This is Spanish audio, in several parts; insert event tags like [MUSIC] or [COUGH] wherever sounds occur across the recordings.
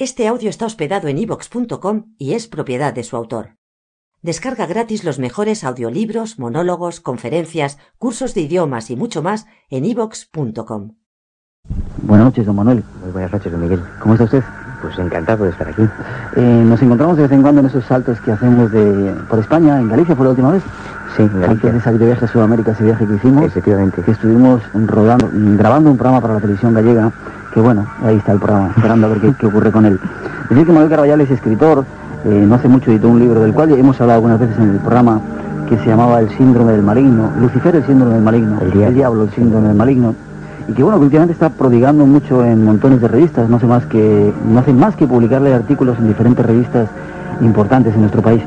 Este audio está hospedado en ivox.com y es propiedad de su autor. Descarga gratis los mejores audiolibros, monólogos, conferencias, cursos de idiomas y mucho más en ivox.com. Buenas noches, don Manuel. Muy buenas noches, don Miguel. ¿Cómo está usted? Pues encantado de estar aquí. Eh, nos encontramos de vez en cuando en esos saltos que hacemos de, por España, en Galicia fue la última vez. Sí, en Antes de Galicia. salir de viaje a Sudamérica, ese viaje que hicimos, Efectivamente. que estuvimos rodando, grabando un programa para la televisión gallega, que bueno, ahí está el programa, esperando a ver qué, qué ocurre con él. Decir que Manuel Carvallal es escritor, eh, no hace mucho editó un libro del cual hemos hablado algunas veces en el programa, que se llamaba El síndrome del maligno, Lucifer el síndrome del maligno, El diablo. el síndrome del maligno, y que bueno, que últimamente está prodigando mucho en montones de revistas, no hace más que, no hace más que publicarle artículos en diferentes revistas importantes en nuestro país.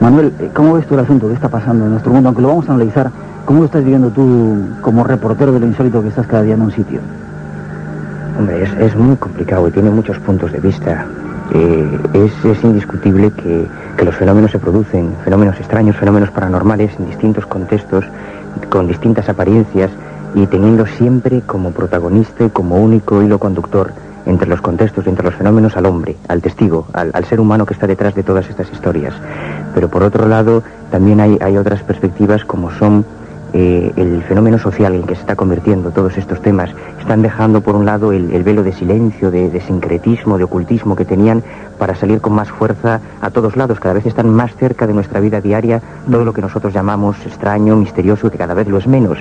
Manuel, eh, ¿cómo ves tú el asunto? ¿Qué está pasando en nuestro mundo? Aunque lo vamos a analizar, ¿cómo lo estás viviendo tú como reportero de lo insólito que estás cada día en un sitio? Hombre, es, es muy complicado y tiene muchos puntos de vista. Eh, es, es indiscutible que, que los fenómenos se producen, fenómenos extraños, fenómenos paranormales en distintos contextos, con distintas apariencias y teniendo siempre como protagonista y como único hilo conductor entre los contextos entre los fenómenos al hombre, al testigo, al, al ser humano que está detrás de todas estas historias. Pero por otro lado, también hay, hay otras perspectivas como son el fenómeno social en que se está convirtiendo todos estos temas. Están dejando por un lado el, el velo de silencio, de, de sincretismo, de ocultismo que tenían para salir con más fuerza a todos lados. Cada vez están más cerca de nuestra vida diaria todo lo que nosotros llamamos extraño, misterioso, que cada vez lo es menos.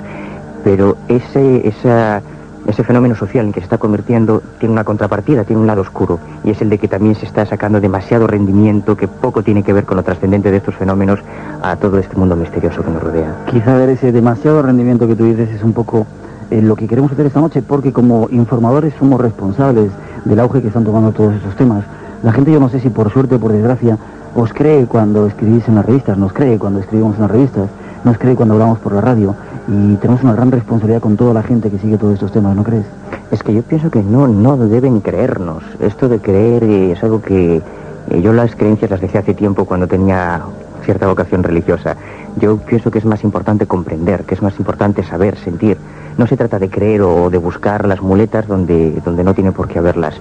Pero ese, esa, ese fenómeno social en que se está convirtiendo tiene una contrapartida, tiene un lado oscuro, y es el de que también se está sacando demasiado rendimiento que poco tiene que ver con lo trascendente de estos fenómenos a todo este mundo misterioso que nos rodea. Quizá ver ese demasiado rendimiento que tú dices es un poco eh, lo que queremos hacer esta noche, porque como informadores somos responsables del auge que están tomando todos esos temas. La gente, yo no sé si por suerte o por desgracia, os cree cuando escribís en las revistas, nos cree cuando escribimos en las revistas, nos cree cuando hablamos por la radio, y tenemos una gran responsabilidad con toda la gente que sigue todos estos temas, ¿no crees? Es que yo pienso que no, no deben creernos. Esto de creer eh, es algo que eh, yo las creencias las dejé hace tiempo cuando tenía cierta vocación religiosa. Yo pienso que es más importante comprender, que es más importante saber, sentir. No se trata de creer o de buscar las muletas donde, donde no tiene por qué haberlas.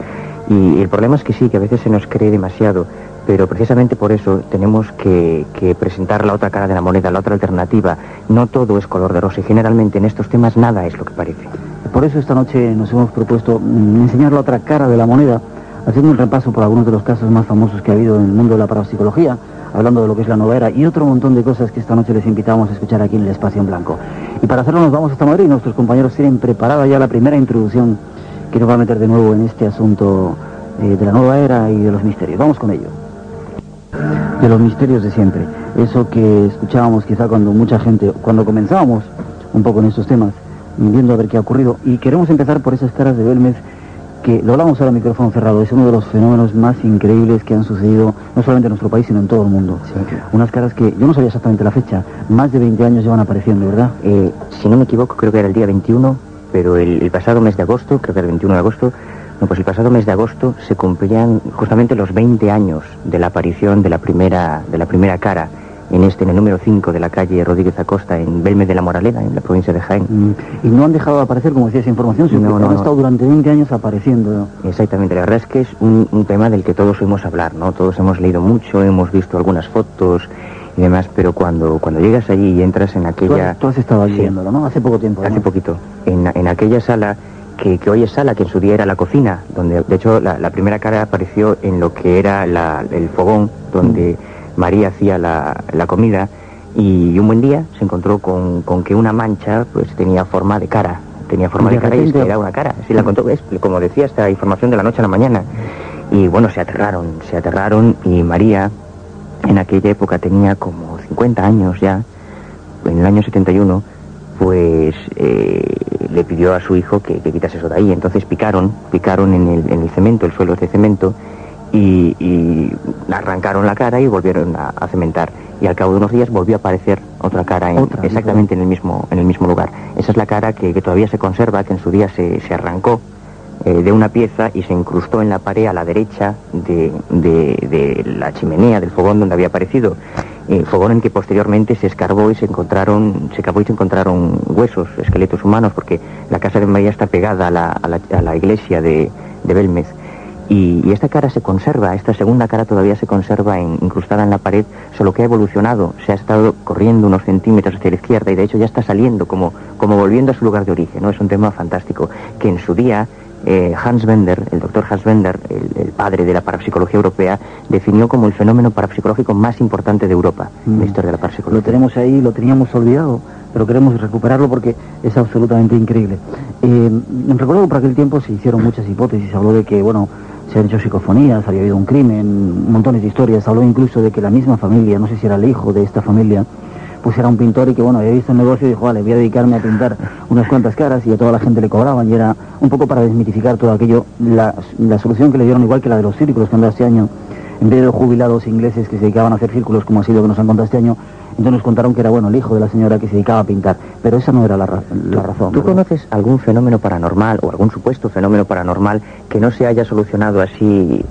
Y el problema es que sí, que a veces se nos cree demasiado, pero precisamente por eso tenemos que, presentar la otra cara de la moneda, la otra alternativa. No todo es color de rosa y generalmente en estos temas nada es lo que parece. Por eso esta noche nos hemos propuesto mm, enseñar la otra cara de la moneda, haciendo un repaso por algunos de los casos más famosos que ha habido en el mundo de la parapsicología, hablando de lo que es la nueva era y otro montón de cosas que esta noche les invitamos a escuchar aquí en el Espacio en Blanco. Y para hacerlo nos vamos hasta Madrid nuestros compañeros tienen preparada ya la primera introducción que nos va a meter de nuevo en este asunto eh, de la nueva era y de los misterios. Vamos con ello. De los misterios de siempre. Eso que escuchábamos quizá cuando mucha gente, cuando comenzábamos un poco en estos temas, viendo a ver qué ha ocurrido. Y queremos empezar por esas caras de Belmez, que lo hablamos ahora a micrófono cerrado, es uno de los fenómenos más increíbles que han sucedido, no solamente en nuestro país, sino en todo el mundo. Unas caras que yo no sabía exactamente la fecha, más de 20 años llevan apareciendo, ¿verdad? Eh, si no me equivoco, creo que era el día 21, pero el, el pasado mes de agosto, creo que era el 21 de agosto, no, pues el pasado mes de agosto se cumplían justamente los 20 años de la aparición de la primera, de la primera cara en este, en el número 5 de la calle Rodríguez Acosta, en Belme de la Moraleda, en la provincia de Jaén. Mm, Y no han dejado de aparecer, como decía esa información, sino No, que no, han estado durante 20 años apareciendo. Exactamente, la verdad es que es un, un tema del que todos oímos hablar, ¿no? Todos hemos leído mucho, hemos visto algunas fotos y demás, pero cuando, cuando llegas allí y entras en Tú, aquella... has, tú has estado allí Sí. viéndolo, ¿no? Hace poco tiempo. Hace poquito, en, en aquella sala que, que hoy es sala, que en su día era la cocina, donde de hecho la, la primera cara apareció en lo que era la- el fogón donde María hacía la, la comida y un buen día se encontró con, con que una mancha pues tenía forma de cara, tenía forma de, de cara y es que era una cara, sí la contó, es, como decía esta información de la noche a la mañana. Y bueno, se aterraron, se aterraron y María en aquella época tenía como 50 años ya, en el año 71, pues eh, le pidió a su hijo que, que quitase eso de ahí. Entonces picaron, picaron en el, en el cemento, el suelo es de cemento, y, y arrancaron la cara y volvieron a, a cementar. Y al cabo de unos días volvió a aparecer otra cara en- Otra, exactamente en el mismo en el mismo lugar. Esa es la cara que, que todavía se conserva, que en su día se, se arrancó eh, de una pieza y se incrustó en la pared a la derecha de, de- de la chimenea del fogón donde había aparecido. Eh, fogón en que posteriormente se escarbó y se encontraron, se cavó y se encontraron huesos, esqueletos humanos, porque la casa de María está pegada a la, a la- iglesia de, de Belmez. Y, esta cara se conserva, esta segunda cara todavía se conserva incrustada en la pared, solo que ha evolucionado, se ha estado corriendo unos centímetros hacia la izquierda y de hecho ya está saliendo, como, como volviendo a su lugar de origen. ¿no? Es un tema fantástico, que en su día eh, Hans Bender, el doctor Hans Bender, el, padre de la parapsicología europea, definió como el fenómeno parapsicológico más importante de Europa en la mm. historia de la parapsicología. Lo tenemos ahí, lo teníamos olvidado, pero queremos recuperarlo porque es absolutamente increíble. Eh, recuerdo que por aquel tiempo se hicieron muchas hipótesis, se habló de que, bueno, se han hecho psicofonías, había habido un crimen, montones de historias, se habló incluso de que la misma familia, no sé si era el hijo de esta familia, pues era un pintor y que bueno, había visto el negocio y dijo, vale, voy a dedicarme a pintar unas cuantas caras y a toda la gente le cobraban y era un poco para desmitificar todo aquello, la, solución que le dieron igual que la de los círculos que dado este año, en vez de los jubilados ingleses que se dedicaban a hacer círculos como ha sido que nos han contado este año, entonces nos contaron que era bueno el hijo de la señora que se dedicaba a pintar, pero esa no era la, razón. ¿Tú conoces algún fenómeno paranormal o algún supuesto fenómeno paranormal que no se haya solucionado así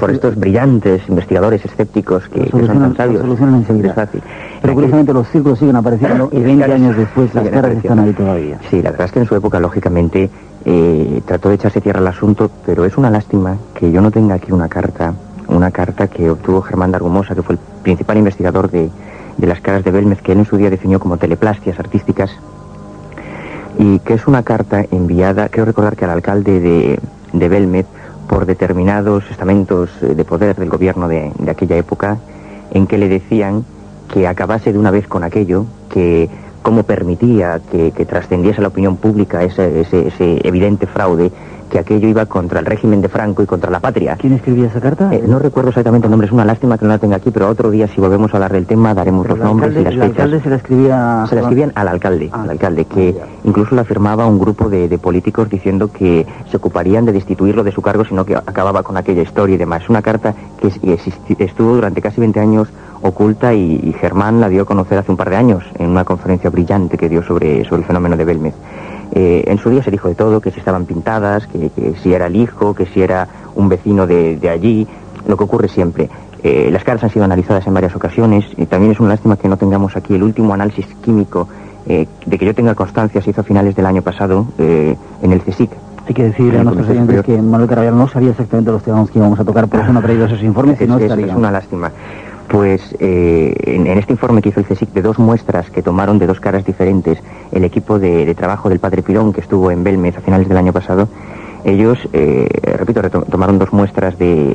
por estos brillantes investigadores escépticos que, son tan sabios? solucionan enseguida. Es fácil. Pero curiosamente los círculos siguen apareciendo y 20 años después las caras están ahí todavía. Sí, la verdad es que en su época, lógicamente, eh, trató de echarse tierra al asunto, pero es una lástima que yo no tenga aquí una carta, una carta que obtuvo Germán Dargumosa, que fue el principal investigador de de las caras de Belmez, que él en su día definió como teleplastias artísticas, y que es una carta enviada, creo recordar que al alcalde de, de Belmez, por determinados estamentos eh, de poder del gobierno de, aquella época, en que le decían que acabase de una vez con aquello, que cómo permitía que, trascendiese la opinión pública ese, ese evidente fraude que aquello iba contra el régimen de Franco y contra la patria. ¿Quién escribía esa carta? Eh, no recuerdo exactamente el nombre, es una lástima que no la tenga aquí, pero otro día si volvemos a hablar del tema daremos los nombres y las fechas. ¿El alcalde se la escribía...? Se la escribían al alcalde, ah. al alcalde, que incluso la firmaba un grupo de, políticos diciendo que se ocuparían de destituirlo de su cargo, sino que acababa con aquella historia y demás. Es una carta que estuvo durante casi 20 años oculta y, Germán la dio a conocer hace un par de años en una conferencia brillante que dio sobre, sobre el fenómeno de Belmez. Eh, en su día se dijo de todo, que si estaban pintadas, que, si era el hijo, que si era un vecino de, allí, lo que ocurre siempre. Eh, las caras han sido analizadas en varias ocasiones y también es una lástima que no tengamos aquí el último análisis químico eh, de que yo tenga constancia, se hizo a finales del año pasado en el CSIC. Hay que decir a nuestros oyentes que Manuel Caraballal no sabía exactamente los temas que íbamos a tocar, por eso no ha traído esos informes y no estaría. Es una lástima. Pues eh, en, este informe que hizo el CSIC de dos muestras que tomaron de dos caras diferentes el equipo de, trabajo del padre Pirón que estuvo en Belmez a finales del año pasado, ellos, eh, repito, tomaron dos muestras de,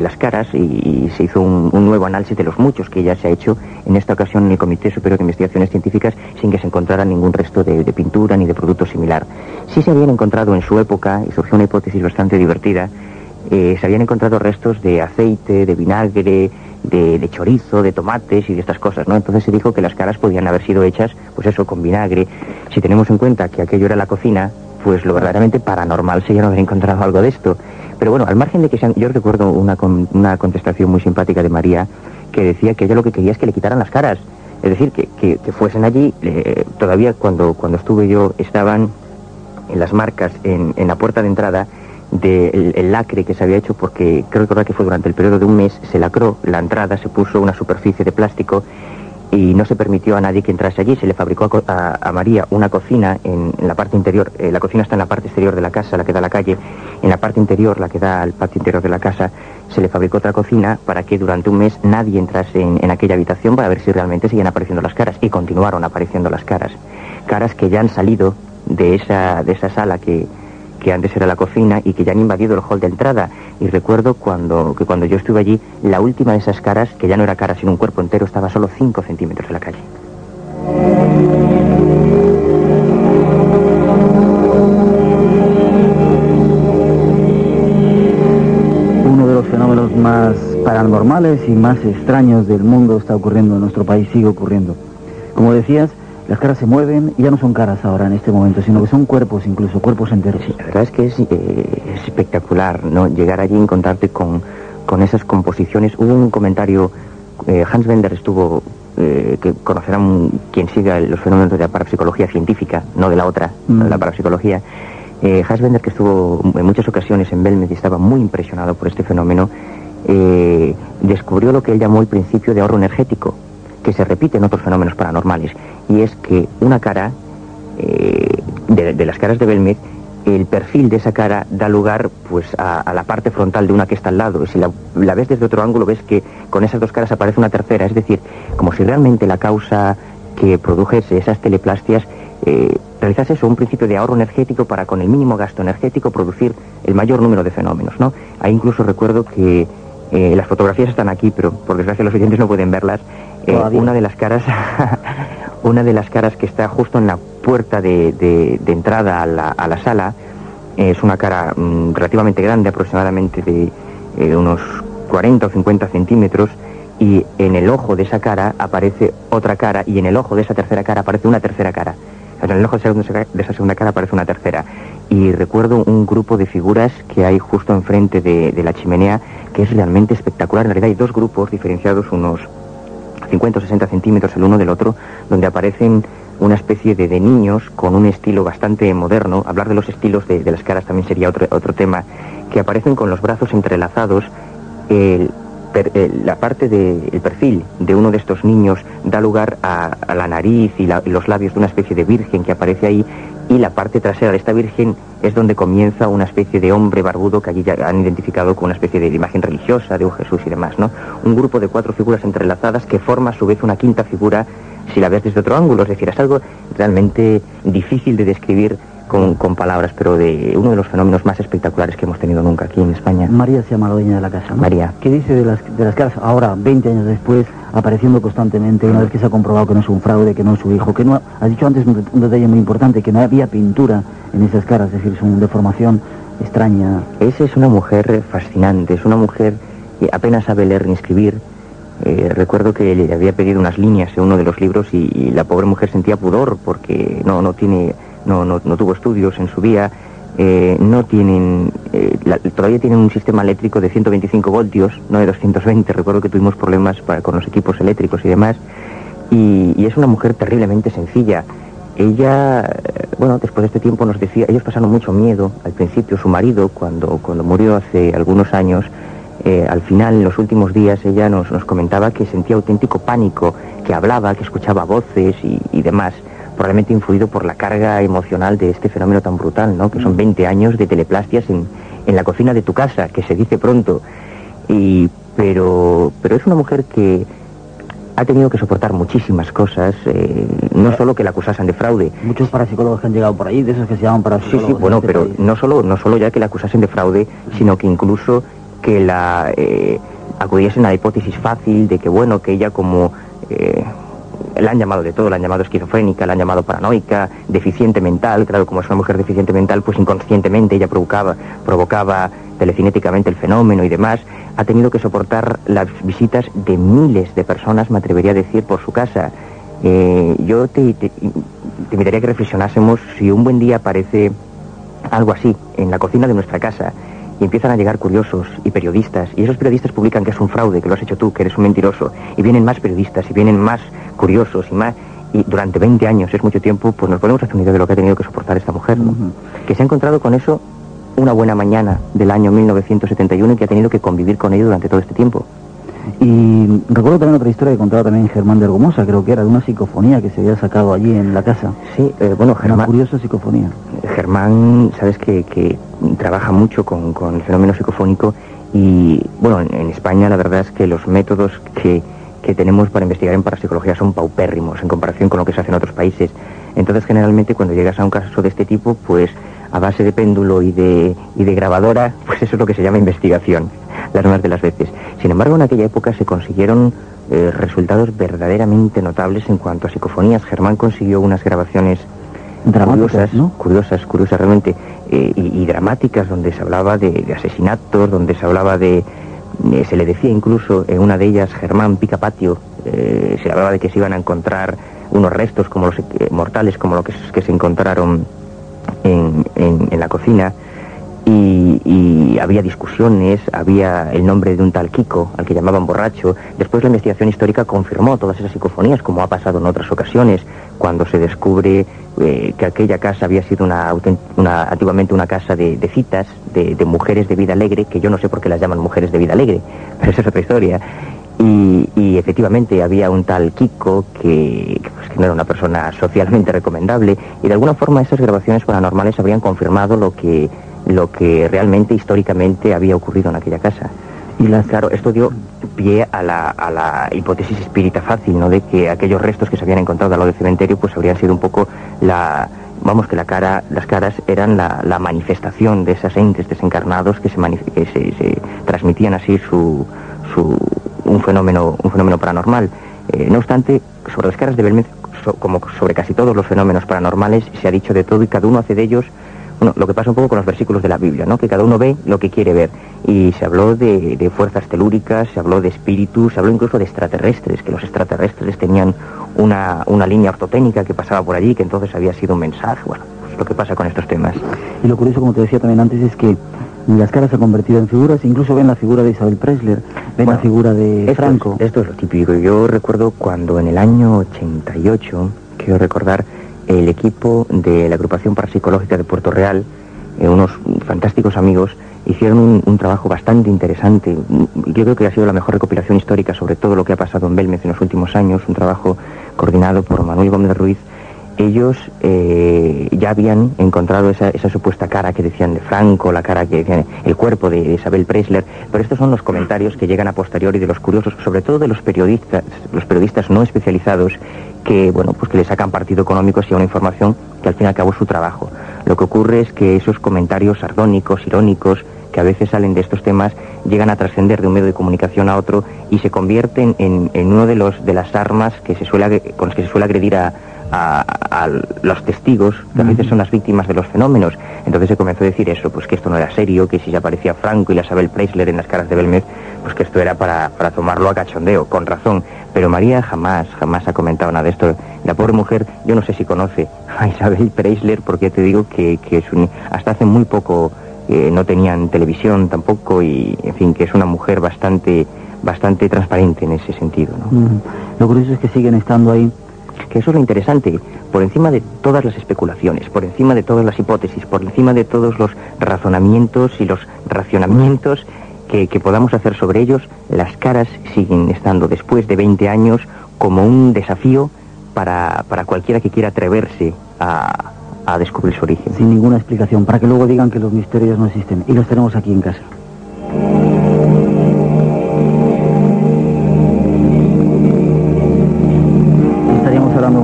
las caras y, se hizo un, nuevo análisis de los muchos que ya se ha hecho en esta ocasión en el Comité Superior de Investigaciones Científicas sin que se encontrara ningún resto de, pintura ni de producto similar. Sí se habían encontrado en su época, y surgió una hipótesis bastante divertida, eh, se habían encontrado restos de aceite, de vinagre, de, chorizo, de tomates y de estas cosas, ¿no? Entonces se dijo que las caras podían haber sido hechas, pues eso, con vinagre. Si tenemos en cuenta que aquello era la cocina, pues lo verdaderamente paranormal sería no haber encontrado algo de esto. Pero bueno, al margen de que sean... Yo recuerdo una, una contestación muy simpática de María que decía que ella lo que quería es que le quitaran las caras. Es decir, que, que, fuesen allí. todavía cuando, cuando estuve yo estaban en las marcas en, en la puerta de entrada del lacre que se había hecho porque creo que fue durante el periodo de un mes, se lacró la entrada, se puso una superficie de plástico y no se permitió a nadie que entrase allí. Se le fabricó a, María una cocina en, la parte interior. Eh, la cocina está en la parte exterior de la casa, la que da a la calle. En la parte interior, la que da al patio interior de la casa, se le fabricó otra cocina para que durante un mes nadie entrase en, en aquella habitación para ver si realmente siguen apareciendo las caras. Y continuaron apareciendo las caras. Caras que ya han salido de esa, de esa sala que, que antes era la cocina y que ya han invadido el hall de entrada. Y recuerdo cuando, que cuando yo estuve allí, la última de esas caras, que ya no era cara sino un cuerpo entero, estaba solo 5 centímetros de la calle. Uno de los fenómenos más paranormales y más extraños del mundo está ocurriendo en nuestro país, sigue ocurriendo. Como decías, las caras se mueven y ya no son caras ahora en este momento, sino que son cuerpos incluso, cuerpos enteros. Sí, la verdad es que es, eh, espectacular, ¿no? Llegar allí y encontrarte con, con esas composiciones. Hubo un comentario, eh, Hans Bender estuvo, eh, que conocerán quien siga los fenómenos de la parapsicología científica, no de la otra, de la mm. parapsicología. Hans Bender, que estuvo en muchas ocasiones en Belmez y estaba muy impresionado por este fenómeno, descubrió lo que él llamó el principio de ahorro energético, que se repite en otros fenómenos paranormales y es que una cara, eh, de, las caras de Belmez, el perfil de esa cara da lugar pues a, la parte frontal de una que está al lado. Si la, ves desde otro ángulo ves que con esas dos caras aparece una tercera, es decir, como si realmente la causa que produjese esas teleplastias eh, realizase eso, un principio de ahorro energético para con el mínimo gasto energético producir el mayor número de fenómenos, ¿no? Ahí incluso recuerdo que eh, las fotografías están aquí, pero por desgracia los oyentes no pueden verlas. Eh, una de las caras, [LAUGHS] una de las caras que está justo en la puerta de, entrada a la, sala es una cara mm, relativamente grande, aproximadamente de eh, unos 40 o 50 centímetros, y en el ojo de esa cara aparece otra cara, y en el ojo de esa tercera cara aparece una tercera cara. en el ojo de esa segunda cara aparece una tercera. Y recuerdo un grupo de figuras que hay justo enfrente de, de la chimenea que es realmente espectacular. En realidad hay dos grupos diferenciados unos 50 o 60 centímetros el uno del otro, donde aparecen una especie de, de niños con un estilo bastante moderno. Hablar de los estilos de, las caras también sería otro, otro tema, que aparecen con los brazos entrelazados. la parte del perfil de uno de estos niños da lugar a, la nariz y, los labios de una especie de virgen que aparece ahí y la parte trasera de esta virgen es donde comienza una especie de hombre barbudo que allí ya han identificado con una especie de imagen religiosa de un Jesús y demás, ¿no? Un grupo de cuatro figuras entrelazadas que forma a su vez una quinta figura si la ves desde otro ángulo, es decir, es algo realmente difícil de describir con, palabras, pero de uno de los fenómenos más espectaculares que hemos tenido nunca aquí en España. María se llama la dueña de la casa, ¿no? María. ¿Qué dice de las, de las caras ahora, 20 años después, apareciendo constantemente, una vez que se ha comprobado que no es un fraude, que no es su hijo, que no, has dicho antes un, detalle muy importante, que no había pintura en esas caras, es decir, es una deformación extraña. Esa es una mujer fascinante, es una mujer que apenas sabe leer ni escribir, eh, recuerdo que le había pedido unas líneas en uno de los libros y, la pobre mujer sentía pudor porque no, no tiene no, no, no tuvo estudios en su vida, eh, no tienen, eh, todavía tienen un sistema eléctrico de 125 voltios, no de 220. Recuerdo que tuvimos problemas con los equipos eléctricos y demás. Y, es una mujer terriblemente sencilla. Ella, eh, bueno, después de este tiempo nos decía, ellos pasaron mucho miedo al principio. Su marido, cuando, cuando murió hace algunos años, al final, en los últimos días, ella nos, nos, comentaba que sentía auténtico pánico, que hablaba, que escuchaba voces y, y demás probablemente influido por la carga emocional de este fenómeno tan brutal, ¿no? Que son 20 mm. años de teleplastias en, en la cocina de tu casa, que se dice pronto. Y, pero, pero es una mujer que ha tenido que soportar muchísimas cosas, eh, no solo que la acusasen de fraude. Muchos parapsicólogos que han llegado por ahí, de esos que se llaman parapsicólogos. Sí, sí, bueno, este pero no solo, no solo ya que la acusasen de fraude, sino que incluso que la eh, acudiesen a la hipótesis fácil de que, bueno, que ella como... Eh, la han llamado de todo, la han llamado esquizofrénica, la han llamado paranoica, deficiente mental, claro, como es una mujer deficiente mental, pues inconscientemente ella provocaba, provocaba telecinéticamente el fenómeno y demás, ha tenido que soportar las visitas de miles de personas, me atrevería a decir, por su casa. Eh, yo te, te, te invitaría a que reflexionásemos si un buen día aparece algo así en la cocina de nuestra casa y empiezan a llegar curiosos y periodistas, y esos periodistas publican que es un fraude, que lo has hecho tú, que eres un mentiroso, y vienen más periodistas, y vienen más curiosos, y más, y durante 20 años, es mucho tiempo, pues nos una idea de lo que ha tenido que soportar esta mujer, ¿no? Que se ha encontrado con eso una buena mañana del año 1971 y que ha tenido que convivir con ello durante todo este tiempo. Y recuerdo también otra historia que contaba también Germán de Argomosa, creo que era de una psicofonía que se había sacado allí en la casa. Sí, eh, bueno, Germán... Una curiosa psicofonía. Germán, sabes que, que trabaja mucho con, con, el fenómeno psicofónico y, bueno, en, España la verdad es que los métodos que, que tenemos para investigar en parapsicología son paupérrimos en comparación con lo que se hace en otros países. Entonces, generalmente, cuando llegas a un caso de este tipo, pues a base de péndulo y de, y de grabadora, pues eso es lo que se llama investigación, las más de las veces. Sin embargo, en aquella época se consiguieron eh, resultados verdaderamente notables en cuanto a psicofonías. Germán consiguió unas grabaciones curiosas, curiosas, curiosas realmente, eh, y, dramáticas, donde se hablaba de, asesinatos, donde se hablaba de... Eh, se le decía incluso en una de ellas, Germán pica patio, se hablaba de que se iban a encontrar unos restos como los mortales, como los que, se encontraron en, en, la cocina y, había discusiones, había el nombre de un tal Kiko, al que llamaban borracho. Después la investigación histórica confirmó todas esas psicofonías, como ha pasado en otras ocasiones, cuando se descubre eh, que aquella casa había sido una, una antiguamente una casa de, citas, de, mujeres de vida alegre, que yo no sé por qué las llaman mujeres de vida alegre, [LAUGHS] pero esa es otra historia. Y, y efectivamente había un tal Kiko que, pues, que, no era una persona socialmente recomendable y de alguna forma esas grabaciones paranormales habrían confirmado lo que, lo que realmente históricamente había ocurrido en aquella casa. Y claro, esto dio pie a la, a la, hipótesis espírita fácil, ¿no? De que aquellos restos que se habían encontrado al lado del cementerio, pues habrían sido un poco la, vamos, que la cara, las caras eran la, la manifestación de esas entes desencarnados que se, que se, se transmitían así su, su, un fenómeno, un fenómeno paranormal. Eh, no obstante, sobre las caras de Belmez, so, como sobre casi todos los fenómenos paranormales, se ha dicho de todo y cada uno hace de ellos bueno, lo que pasa un poco con los versículos de la Biblia, ¿no? Que cada uno ve lo que quiere ver. Y se habló de, de, fuerzas telúricas, se habló de espíritus, se habló incluso de extraterrestres, que los extraterrestres tenían una, una línea ortotécnica que pasaba por allí, que entonces había sido un mensaje. Bueno, pues lo que pasa con estos temas. Y lo curioso, como te decía también antes, es que las caras se han convertido en figuras, incluso ven la figura de Isabel Presler, ven bueno, la figura de esto Franco. Es, esto es lo típico. Yo recuerdo cuando en el año 88, quiero recordar, el equipo de la agrupación parapsicológica de Puerto Real, eh, unos fantásticos amigos, hicieron un, un, trabajo bastante interesante. Yo creo que ha sido la mejor recopilación histórica sobre todo lo que ha pasado en Belmez en los últimos años, un trabajo coordinado por Manuel Gómez Ruiz. Ellos eh, ya habían encontrado esa, supuesta cara que decían de Franco, la cara que decían, el cuerpo de, Isabel Presler, pero estos son los comentarios que llegan a posteriori de los curiosos, sobre todo de los periodistas, los periodistas no especializados, que bueno, pues que le sacan partido económico y a una información que al fin y al cabo es su trabajo. Lo que ocurre es que esos comentarios sardónicos, irónicos, que a veces salen de estos temas, llegan a trascender de un medio de comunicación a otro y se convierten en, en uno de los de las armas que se suele, con las que se suele agredir a, a, a, los testigos, que a veces son las víctimas de los fenómenos. Entonces se comenzó a decir eso, pues que esto no era serio, que si ya aparecía Franco y la Isabel Preisler en las caras de Belmez, pues que esto era para, para tomarlo a cachondeo, con razón. Pero María jamás, jamás ha comentado nada de esto. La pobre mujer, yo no sé si conoce a Isabel Preisler, porque te digo que, que es un, hasta hace muy poco eh, no tenían televisión tampoco y, en fin, que es una mujer bastante, bastante transparente en ese sentido. ¿no? Mm. Lo curioso es que siguen estando ahí que eso es lo interesante, por encima de todas las especulaciones, por encima de todas las hipótesis, por encima de todos los razonamientos y los racionamientos que, que, podamos hacer sobre ellos, las caras siguen estando después de 20 años como un desafío para, para cualquiera que quiera atreverse a, a descubrir su origen. Sin ninguna explicación, para que luego digan que los misterios no existen. Y los tenemos aquí en casa.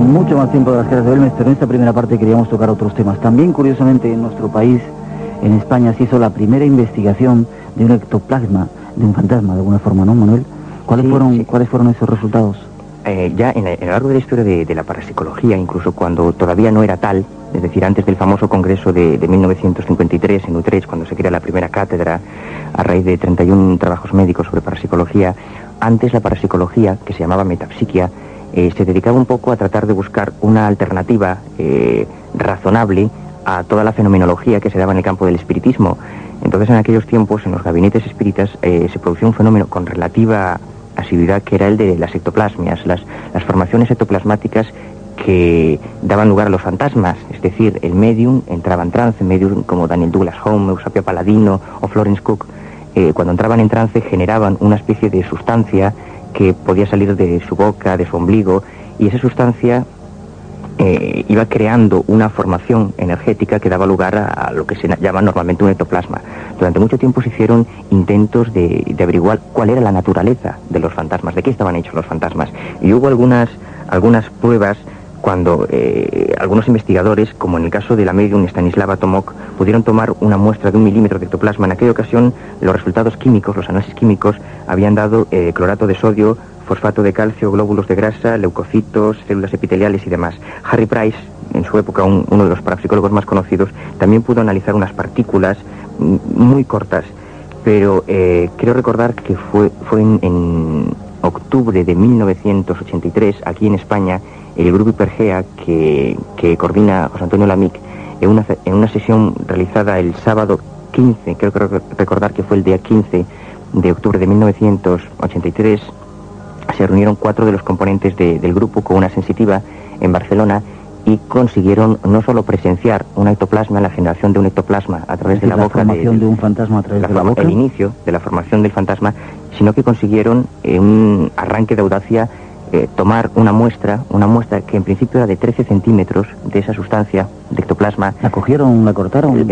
Mucho más tiempo de las caras de Belmez, pero en esta primera parte queríamos tocar otros temas. También, curiosamente, en nuestro país, en España, se hizo la primera investigación de un ectoplasma, de un fantasma, de alguna forma, ¿no, Manuel? ¿Cuáles, sí, fueron, sí. ¿cuáles fueron esos resultados? Eh, ya en, en, a lo largo de la historia de, de, la parapsicología, incluso cuando todavía no era tal, es decir, antes del famoso congreso de, de 1953 en Utrecht, cuando se crea la primera cátedra a raíz de 31 trabajos médicos sobre parapsicología, antes la parapsicología, que se llamaba metapsiquia, eh, se dedicaba un poco a tratar de buscar una alternativa eh, razonable a toda la fenomenología que se daba en el campo del espiritismo. Entonces, en aquellos tiempos, en los gabinetes espíritas, eh, se producía un fenómeno con relativa asiduidad que era el de las ectoplasmias, las, las formaciones ectoplasmáticas que daban lugar a los fantasmas, es decir, el medium entraba en trance, medium como Daniel Douglas Home, Eusapio Paladino o Florence Cook, eh, cuando entraban en trance generaban una especie de sustancia que podía salir de su boca, de su ombligo, y esa sustancia eh, iba creando una formación energética que daba lugar a, lo que se llama normalmente un ectoplasma. Durante mucho tiempo se hicieron intentos de, de, averiguar cuál era la naturaleza de los fantasmas, de qué estaban hechos los fantasmas. Y hubo algunas, algunas pruebas cuando eh, algunos investigadores, como en el caso de la medium Stanislava Tomok, pudieron tomar una muestra de un milímetro de ectoplasma. En aquella ocasión, los resultados químicos, los análisis químicos, habían dado eh, clorato de sodio, fosfato de calcio, glóbulos de grasa, leucocitos, células epiteliales y demás. Harry Price, en su época un, uno de los parapsicólogos más conocidos, también pudo analizar unas partículas muy cortas, pero eh, quiero recordar que fue, fue en octubre de 1983, aquí en España, el grupo Hipergea que, que coordina José Antonio Lamic en una, en una sesión realizada el sábado 15, creo que recordar que fue el día 15 de octubre de 1983, se reunieron cuatro de los componentes de, del grupo con una sensitiva en Barcelona y consiguieron no solo presenciar un ectoplasma, la generación de un ectoplasma a través de la, boca. Formación de, un fantasma a través de la boca. El inicio de la formación del fantasma, sino que consiguieron eh, un arranque de audacia eh, tomar una muestra, una muestra que en principio era de 13 centímetros de esa sustancia de ectoplasma. ¿La cogieron, la cortaron?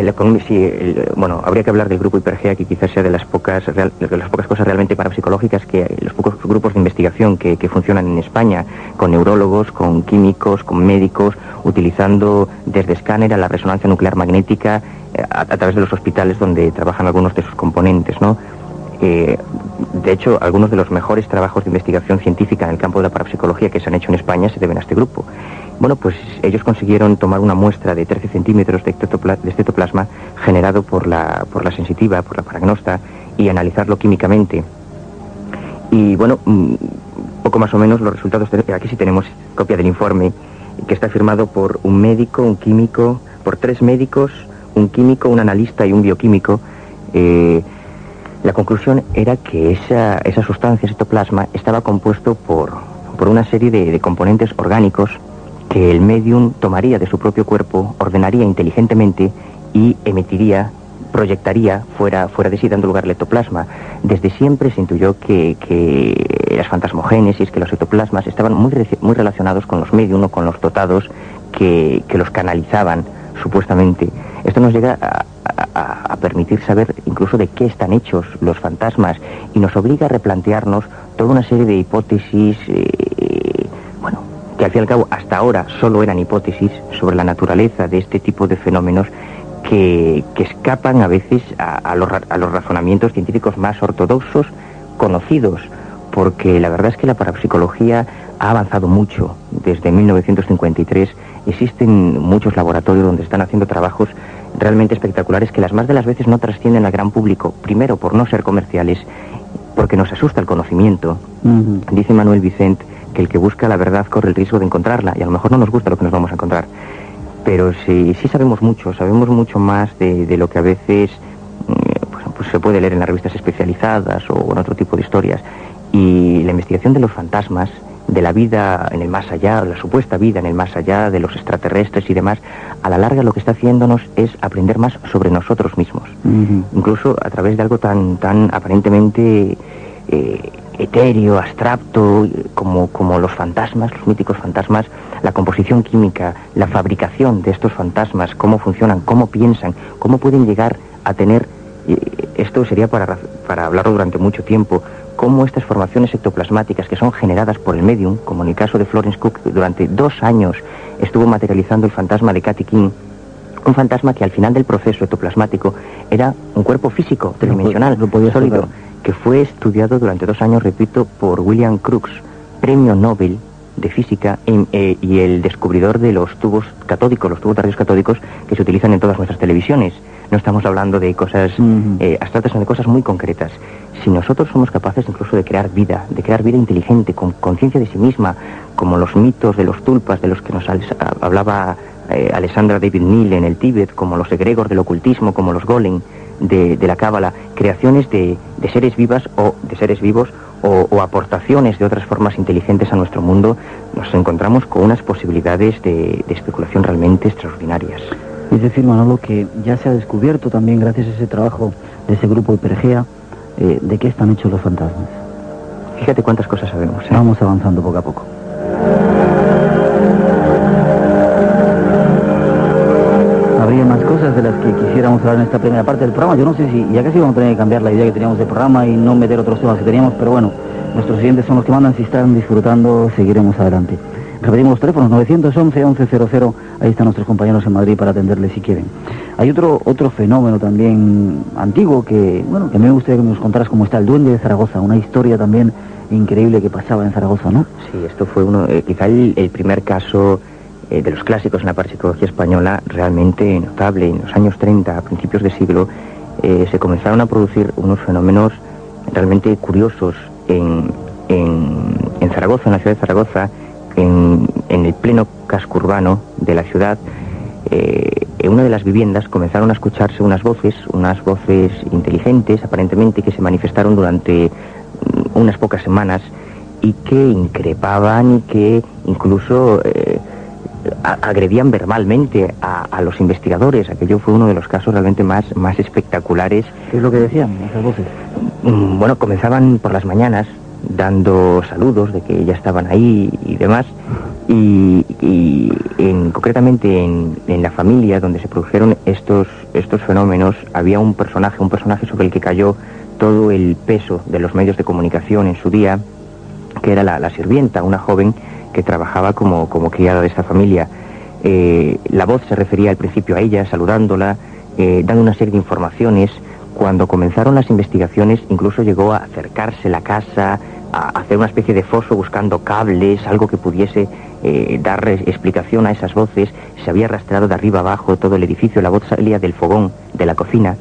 sí, bueno, habría que hablar del grupo Hipergea, que quizás sea de las pocas, de las pocas cosas realmente parapsicológicas que los pocos grupos de investigación que, funcionan en España, con neurólogos, con químicos, con médicos, utilizando desde escáner a la resonancia nuclear magnética eh, a, a, través de los hospitales donde trabajan algunos de sus componentes, ¿no? Eh, de hecho, algunos de los mejores trabajos de investigación científica en el campo de la parapsicología que se han hecho en España se deben a este grupo. Bueno, pues ellos consiguieron tomar una muestra de 13 centímetros de, estetoplasma generado por la, por la sensitiva, por la paragnosta, y analizarlo químicamente. Y bueno, mm, poco más o menos los resultados, aquí sí tenemos copia del informe, que está firmado por un médico, un químico, por tres médicos, un químico, un analista y un bioquímico. Eh, la conclusión era que esa, esa sustancia, citoplasma, estaba compuesto por, por una serie de, componentes orgánicos que el medium tomaría de su propio cuerpo, ordenaría inteligentemente y emitiría, proyectaría fuera, fuera de sí, dando lugar al ectoplasma. Desde siempre se intuyó que, que las fantasmogénesis, que los ectoplasmas estaban muy, muy relacionados con los medium o con los dotados que, que los canalizaban, supuestamente. Esto nos llega a, permitir saber incluso de qué están hechos los fantasmas y nos obliga a replantearnos toda una serie de hipótesis, eh, bueno, que al fin y al cabo hasta ahora solo eran hipótesis sobre la naturaleza de este tipo de fenómenos que, escapan a veces a, los, a los razonamientos científicos más ortodoxos conocidos, porque la verdad es que la parapsicología ha avanzado mucho desde 1953. Existen muchos laboratorios donde están haciendo trabajos realmente espectaculares que las más de las veces no trascienden al gran público, primero por no ser comerciales, porque nos asusta el conocimiento. Dice Manuel Vicente que el que busca la verdad corre el riesgo de encontrarla, y a lo mejor no nos gusta lo que nos vamos a encontrar. Pero sí, sí sabemos mucho, sabemos mucho más de, lo que a veces mm, pues se puede leer en las revistas especializadas o en otro tipo de historias. Y la investigación de los fantasmas de la vida en el más allá, la supuesta vida en el más allá, de los extraterrestres y demás, a la larga lo que está haciéndonos es aprender más sobre nosotros mismos. Incluso a través de algo tan, tan aparentemente eh, etéreo, abstracto, como, como los fantasmas, los míticos fantasmas, la composición química, la fabricación de estos fantasmas, cómo funcionan, cómo piensan, cómo pueden llegar a tener, eh, esto sería para, para hablarlo durante mucho tiempo, cómo estas formaciones ectoplasmáticas que son generadas por el medium, como en el caso de Florence Cook, durante dos años estuvo materializando el fantasma de Cathy King, un fantasma que al final del proceso ectoplasmático era un cuerpo físico, tridimensional, sólido, que fue estudiado durante dos años, repito, por William Crookes, premio Nobel de física eh, y el descubridor de los tubos catódicos, los tubos de rayos catódicos que se utilizan en todas nuestras televisiones. No estamos hablando de cosas eh, abstractas, sino de cosas muy concretas. Si nosotros somos capaces incluso de crear vida, de crear vida inteligente, con conciencia de sí misma, como los mitos de los tulpas de los que nos hablaba eh, Alessandra David Neal en el Tíbet, como los egregores del ocultismo, como los golem de, la cábala, creaciones de, seres vivas o de seres vivos o, aportaciones de otras formas inteligentes a nuestro mundo, nos encontramos con unas posibilidades de, especulación realmente extraordinarias. Es decir, Manolo, que ya se ha descubierto también gracias a ese trabajo de ese grupo Hipergea eh, de qué están hechos los fantasmas. Fíjate cuántas cosas sabemos. ¿eh? Vamos avanzando poco a poco. Habría más cosas de las que quisiéramos hablar en esta primera parte del programa. Yo no sé si ya casi vamos a tener que cambiar la idea que teníamos del programa y no meter otros temas que teníamos, pero bueno, nuestros siguientes son los que mandan. Si están disfrutando, seguiremos adelante. Repetimos los teléfonos, 911 1100, ahí están nuestros compañeros en Madrid para atenderles si quieren. Hay otro otro fenómeno también antiguo que, bueno, que a mí me gustaría que nos contaras cómo está el Duende de Zaragoza, una historia también increíble que pasaba en Zaragoza, ¿no? Sí, esto fue uno, eh, quizá el, primer caso eh, de los clásicos en la parapsicología española realmente notable. En los años 30, a principios de siglo, eh, se comenzaron a producir unos fenómenos realmente curiosos en, en, en Zaragoza, en la ciudad de Zaragoza, en, el pleno casco urbano de la ciudad, eh, en una de las viviendas comenzaron a escucharse unas voces, unas voces inteligentes aparentemente que se manifestaron durante mm, unas pocas semanas y que increpaban y que incluso eh, agredían verbalmente a, los investigadores. Aquello fue uno de los casos realmente más, más espectaculares. ¿Qué es lo que decían esas voces? Mm, bueno, comenzaban por las mañanas dando saludos de que ya estaban ahí y demás. Y, en, concretamente en, la familia donde se produjeron estos, estos fenómenos había un personaje, un personaje sobre el que cayó todo el peso de los medios de comunicación en su día, que era la, sirvienta, una joven que trabajaba como, como criada de esta familia. Eh, la voz se refería al principio a ella, saludándola, eh, dando una serie de informaciones. Cuando comenzaron las investigaciones, incluso llegó a acercarse la casa, a hacer una especie de foso buscando cables, algo que pudiese eh, dar explicación a esas voces. Se había arrastrado de arriba abajo todo el edificio, la voz salía del fogón de la cocina.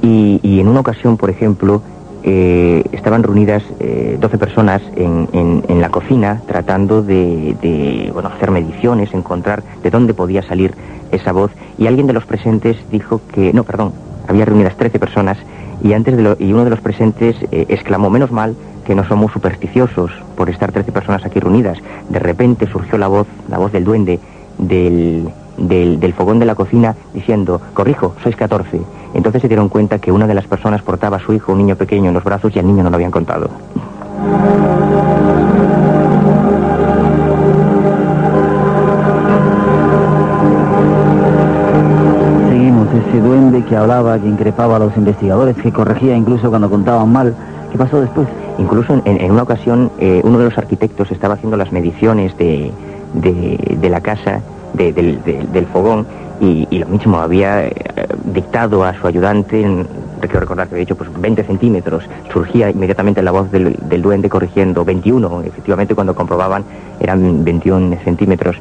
Y, en una ocasión, por ejemplo, eh, estaban reunidas 12 eh, personas en, la cocina tratando de, bueno, hacer mediciones, encontrar de dónde podía salir esa voz y alguien de los presentes dijo que, no, perdón, había reunidas 13 personas y, antes y uno de los presentes eh, exclamó, menos mal que no somos supersticiosos por estar 13 personas aquí reunidas. De repente surgió la voz, la voz del duende del, del, fogón de la cocina diciendo, corrijo, sois 14. Entonces se dieron cuenta que una de las personas portaba a su hijo, un niño pequeño, en los brazos y al niño no lo habían contado. Ese duende que hablaba, que increpaba a los investigadores, que corregía incluso cuando contaban mal. ¿Qué pasó después? Incluso en, una ocasión, eh, uno de los arquitectos estaba haciendo las mediciones de, de la casa del fogón y, lo mismo, había eh, dictado a su ayudante, quiero recordar que había dicho pues 20 centímetros, surgía inmediatamente la voz del, duende corrigiendo 21, efectivamente cuando comprobaban eran 21 centímetros.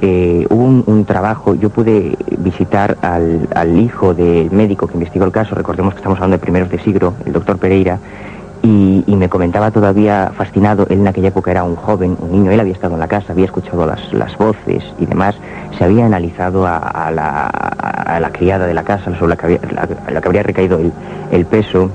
Eh, hubo un, trabajo, yo pude visitar al, al hijo del médico que investigó el caso, recordemos que estamos hablando de primeros de siglo, el doctor Pereira, y, me comentaba todavía fascinado, él en aquella época era un joven, un niño, él había estado en la casa, había escuchado las, las voces y demás, se había analizado a, la, criada de la casa, sobre la que, había, que habría recaído el, peso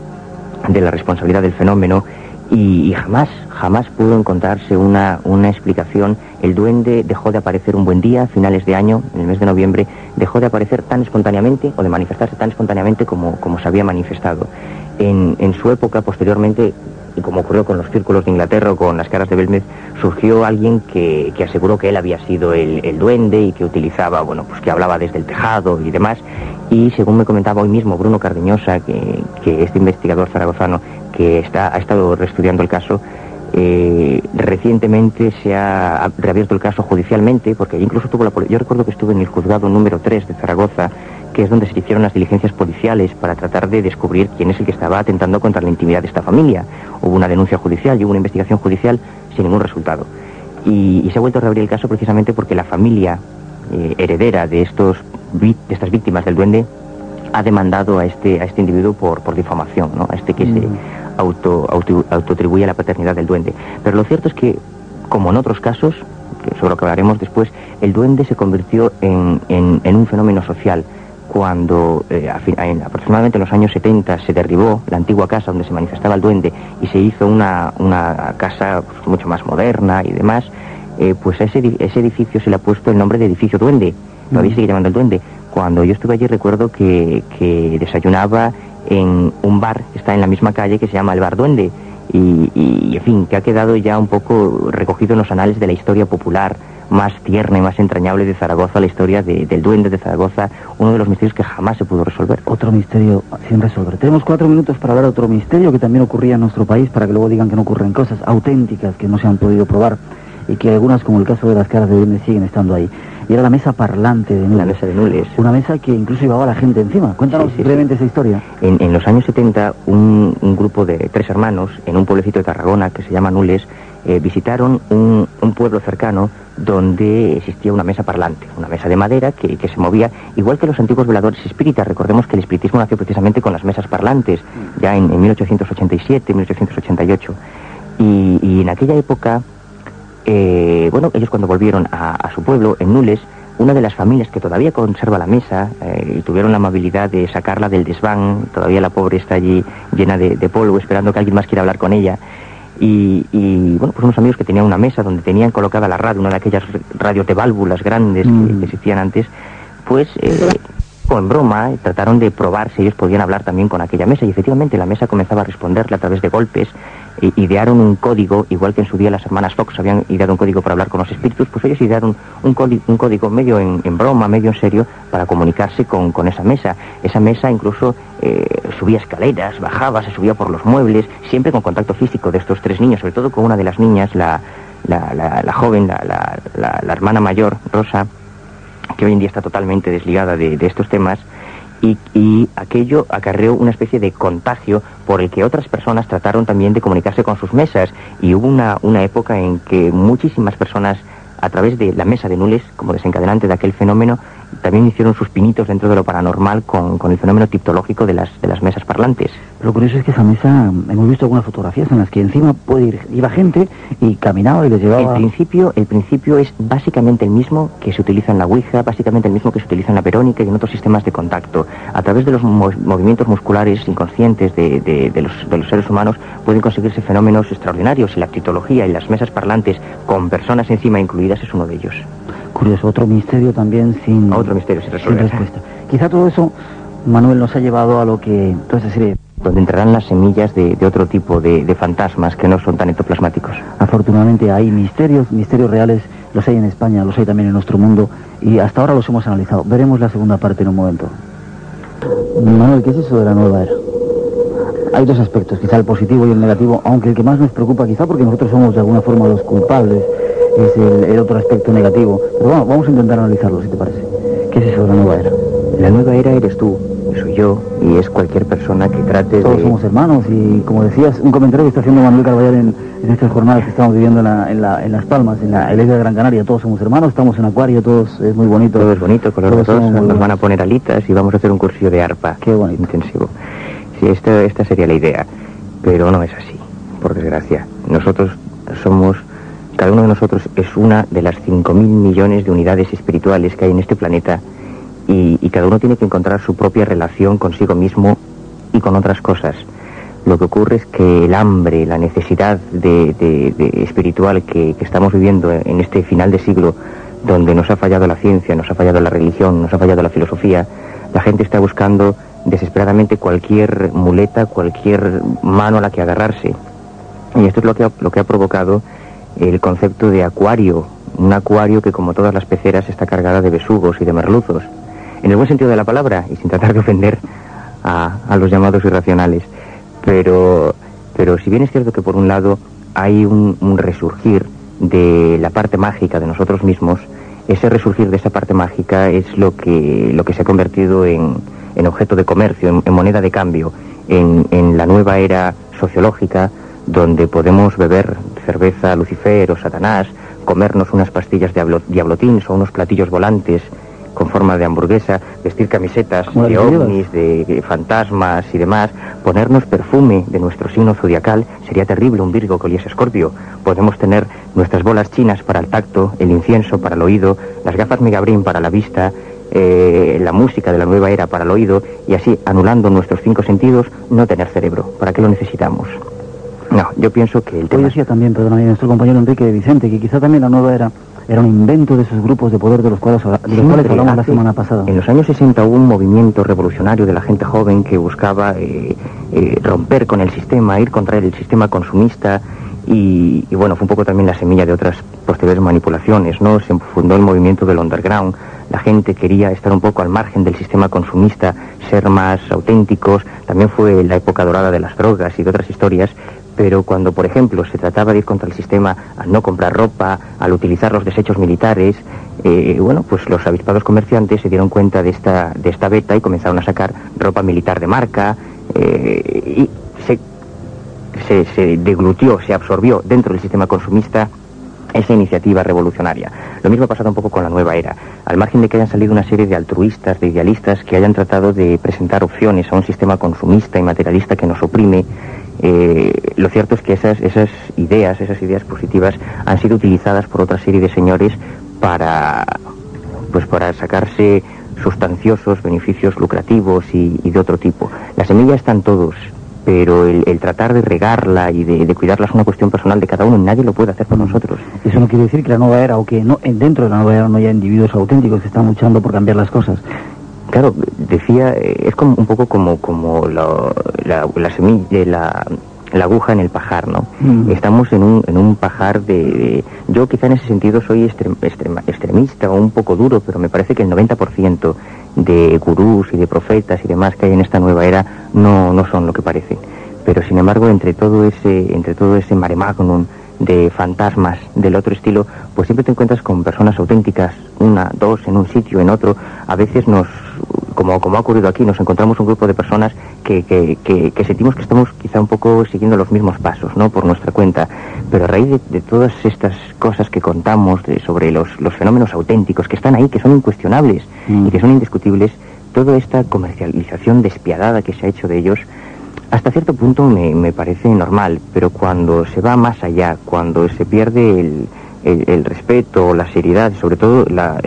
de la responsabilidad del fenómeno y, jamás, jamás pudo encontrarse una, una, explicación. El duende dejó de aparecer un buen día, a finales de año, en el mes de noviembre, dejó de aparecer tan espontáneamente o de manifestarse tan espontáneamente como, como se había manifestado en, su época, posteriormente, y como ocurrió con los círculos de Inglaterra o con las caras de Belmez, surgió alguien que, aseguró que él había sido el, duende y que utilizaba, bueno, pues que hablaba desde el tejado y demás. Y según me comentaba hoy mismo Bruno Cardeñosa, que, este investigador zaragozano que está, ha estado reestudiando el caso, eh, recientemente se ha reabierto el caso judicialmente, porque incluso tuvo la... Yo recuerdo que estuve en el juzgado número 3 de Zaragoza que es donde se hicieron las diligencias policiales para tratar de descubrir quién es el que estaba atentando contra la intimidad de esta familia. Hubo una denuncia judicial y hubo una investigación judicial sin ningún resultado. Y, se ha vuelto a reabrir el caso precisamente porque la familia eh, heredera de, estos, de estas víctimas del duende ha demandado a este, a este individuo por, por difamación, ¿no? a este que se mm. auto, auto, autoatribuye a la paternidad del duende. Pero lo cierto es que, como en otros casos, sobre lo que hablaremos después, el duende se convirtió en, en un fenómeno social cuando eh, aproximadamente en los años 70 se derribó la antigua casa donde se manifestaba el duende y se hizo una, casa pues, mucho más moderna y demás, eh, pues a ese, edificio se le ha puesto el nombre de edificio duende, todavía sigue llamando el duende. Cuando yo estuve allí recuerdo que, desayunaba en un bar que está en la misma calle que se llama el Bar Duende. Y, y en fin, que ha quedado ya un poco recogido en los anales de la historia popular más tierna y más entrañable de Zaragoza, la historia del duende de Zaragoza, uno de los misterios que jamás se pudo resolver. Otro misterio sin resolver. Tenemos cuatro minutos para hablar de otro misterio que también ocurría en nuestro país, para que luego digan que no ocurren cosas auténticas que no se han podido probar y que algunas, como el caso de las caras de duende, siguen estando ahí. Y era la mesa parlante de Nules. La mesa de Nules. Una mesa que incluso llevaba a la gente encima. Cuéntanos brevemente esa historia. En, los años 70, un, un, grupo de tres hermanos en un pueblecito de Tarragona que se llama Nules eh, visitaron un, pueblo cercano donde existía una mesa parlante, una mesa de madera que, se movía, igual que los antiguos veladores espíritas. Recordemos que el espiritismo nació precisamente con las mesas parlantes, ya en, 1887, 1888. Y, en aquella época, eh, bueno, ellos cuando volvieron a, su pueblo, en Nules, una de las familias que todavía conserva la mesa eh, y tuvieron la amabilidad de sacarla del desván, todavía la pobre está allí llena de polvo esperando que alguien más quiera hablar con ella, Y, bueno, pues unos amigos que tenían una mesa donde tenían colocada la radio, una de aquellas radios de válvulas grandes que, Mm. existían antes, pues eh, con broma eh, trataron de probar si ellos podían hablar también con aquella mesa y efectivamente la mesa comenzaba a responderle a través de golpes. Idearon un código, igual que en su día las hermanas Fox habían ideado un código para hablar con los espíritus, pues ellos idearon un, un código medio en, broma, medio en serio, para comunicarse con, con esa mesa. Esa mesa incluso eh, subía escaleras, bajaba, se subía por los muebles, siempre con contacto físico de estos tres niños, sobre todo con una de las niñas, la, la, la- la joven, la hermana mayor, Rosa, que hoy en día está totalmente desligada de, de estos temas, y, y aquello acarreó una especie de contagio por el que otras personas trataron también de comunicarse con sus mesas, y hubo una, una época en que muchísimas personas, a través de la mesa de Nules, como desencadenante de aquel fenómeno, también hicieron sus pinitos dentro de lo paranormal con, con el fenómeno tiptológico de las, de las mesas parlantes. Lo curioso es que esa mesa, hemos visto algunas fotografías en las que encima puede ir, iba gente y caminaba y les El llevaba... principio, el principio es básicamente el mismo que se utiliza en la Ouija, básicamente el mismo que se utiliza en la Verónica y en otros sistemas de contacto. A través de los mo- movimientos musculares inconscientes de, de- de los, de los seres humanos pueden conseguirse fenómenos extraordinarios y la citología y las mesas parlantes con personas encima incluidas es uno de ellos. Curioso, otro misterio también sin... Otro misterio sin sin respuesta. Quizá todo eso, Manuel, nos ha llevado a lo que toda esta serie Donde entrarán las semillas de, de otro tipo de, de fantasmas que no son tan ectoplasmáticos. Afortunadamente hay misterios, misterios reales, los hay en España, los hay también en nuestro mundo y hasta ahora los hemos analizado. Veremos la segunda parte en un momento. Manuel, ¿qué es eso de la nueva era? Hay dos aspectos, quizá el positivo y el negativo, aunque el que más nos preocupa, quizá porque nosotros somos de alguna forma los culpables, es el, el otro aspecto negativo. Pero bueno, vamos a intentar analizarlo, si te parece. ¿Qué es eso de la nueva era? La nueva era eres tú, soy yo, y es cualquier persona que trate Todos de... somos hermanos y, como decías, un comentario que está haciendo Manuel Carballar en, en estas jornadas que estamos viviendo en, la- en la- en Las Palmas, en la, isla de Gran Canaria. Todos somos hermanos, estamos en acuario, todos es muy bonito. Todo es bonito, color Todos rosa, nos van a poner alitas y vamos a hacer un cursillo de arpa. Qué bonito. Intensivo. Sí, esta, esta sería la idea, pero no es así, por desgracia. Nosotros somos, cada uno de nosotros es una de las 5.000 millones de unidades espirituales que hay en este planeta y, cada uno tiene que encontrar su propia relación consigo mismo y con otras cosas. Lo que ocurre es que el hambre, la necesidad de, espiritual que, estamos viviendo en este final de siglo, donde nos ha fallado la ciencia, nos ha fallado la religión, nos ha fallado la filosofía, la gente está buscando desesperadamente cualquier muleta, cualquier mano a la que agarrarse. Y esto es lo que lo que ha provocado el concepto de acuario, un acuario que como todas las peceras está cargada de besugos y de merluzos, en el buen sentido de la palabra y sin tratar de ofender a, a los llamados irracionales. Pero, pero si bien es cierto que por un lado hay un, resurgir de la parte mágica de nosotros mismos, ese resurgir de esa parte mágica es lo que, lo que se ha convertido en, en objeto de comercio, en, en moneda de cambio, en, en la nueva era sociológica donde podemos beber cerveza Lucifer o Satanás, comernos unas pastillas de diablo- diablotins o unos platillos volantes con forma de hamburguesa, vestir camisetas de ovnis, de, de fantasmas y demás, ponernos perfume de nuestro signo zodiacal, sería terrible un Virgo que oliese Escorpio. Podemos tener nuestras bolas chinas para el tacto, el incienso para el oído, las gafas Megabrin para la vista, eh, la música de la nueva era para el oído y así, anulando nuestros cinco sentidos, no tener cerebro. ¿Para qué lo necesitamos? No, yo pienso que el tema... decía también, perdóname, nuestro compañero Enrique Vicente, que quizá también la nueva era era un invento de esos grupos de poder de los cuales, de los cuales Siempre hablamos la semana pasada. En los años 60 hubo un movimiento revolucionario de la gente joven que buscaba eh, eh, romper con el sistema, ir contra el sistema consumista y, y, bueno, fue un poco también la semilla de otras posteriores manipulaciones, ¿no? Se fundó el movimiento del underground, la gente quería estar un poco al margen del sistema consumista, ser más auténticos, también fue la época dorada de las drogas y de otras historias, pero cuando, por ejemplo, se trataba de ir contra el sistema al no comprar ropa, al utilizar los desechos militares, eh, bueno, pues los avispados comerciantes se dieron cuenta de esta, de esta beta y comenzaron a sacar ropa militar de marca eh, y se, se, se deglutió, se absorbió dentro del sistema consumista esa iniciativa revolucionaria. Lo mismo ha pasado un poco con la nueva era. Al margen de que hayan salido una serie de altruistas, de idealistas que hayan tratado de presentar opciones a un sistema consumista y materialista que nos oprime, eh, lo cierto es que esas, ideas, esas ideas positivas han sido utilizadas por otra serie de señores para, pues para sacarse sustanciosos beneficios lucrativos y, y de otro tipo. La semilla está en todos, pero el, tratar de regarla y de, cuidarla es una cuestión personal de cada uno y nadie lo puede hacer por nosotros. Eso no quiere decir que la nueva era o que no, dentro de la nueva era no haya individuos auténticos que están luchando por cambiar las cosas. Claro, decía, eh, es como un poco como, como la, la, semilla, la, la aguja en el pajar, ¿no? Mm. Estamos en un, en un pajar de, Yo quizá en ese sentido soy extremista o un poco duro, pero me parece que el 90% de gurús y de profetas y demás que hay en esta nueva era no, no son lo que parecen. Pero sin embargo, entre todo ese, entre todo ese mare magnum de fantasmas del otro estilo, pues siempre te encuentras con personas auténticas, una, dos, en un sitio, en otro. A veces nos, como, como ha ocurrido aquí, nos encontramos un grupo de personas que, que, sentimos que estamos quizá un poco siguiendo los mismos pasos, ¿no? Por nuestra cuenta. Pero a raíz de, todas estas cosas que contamos sobre los, los, fenómenos auténticos que están ahí, que son incuestionables mm. y que son indiscutibles, toda esta comercialización despiadada que se ha hecho de ellos, hasta cierto punto me, parece normal, pero cuando se va más allá, cuando se pierde el, el, respeto, la seriedad, sobre todo la,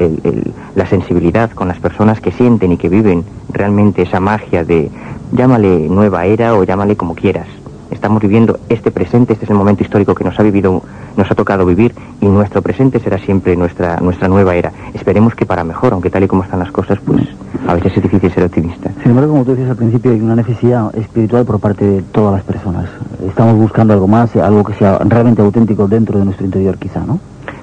la, sensibilidad con las personas que sienten y que viven realmente esa magia de llámale nueva era o llámale como quieras, Estamos viviendo este presente, este es el momento histórico que nos ha vivido, nos ha tocado vivir y nuestro presente será siempre nuestra, nuestra nueva era. Esperemos que para mejor, aunque tal y como están las cosas, pues a veces es difícil ser optimista. Sin embargo, como tú decías al principio, hay una necesidad espiritual por parte de todas las personas. Estamos buscando algo más, algo que sea realmente auténtico dentro de nuestro interior quizá, ¿no?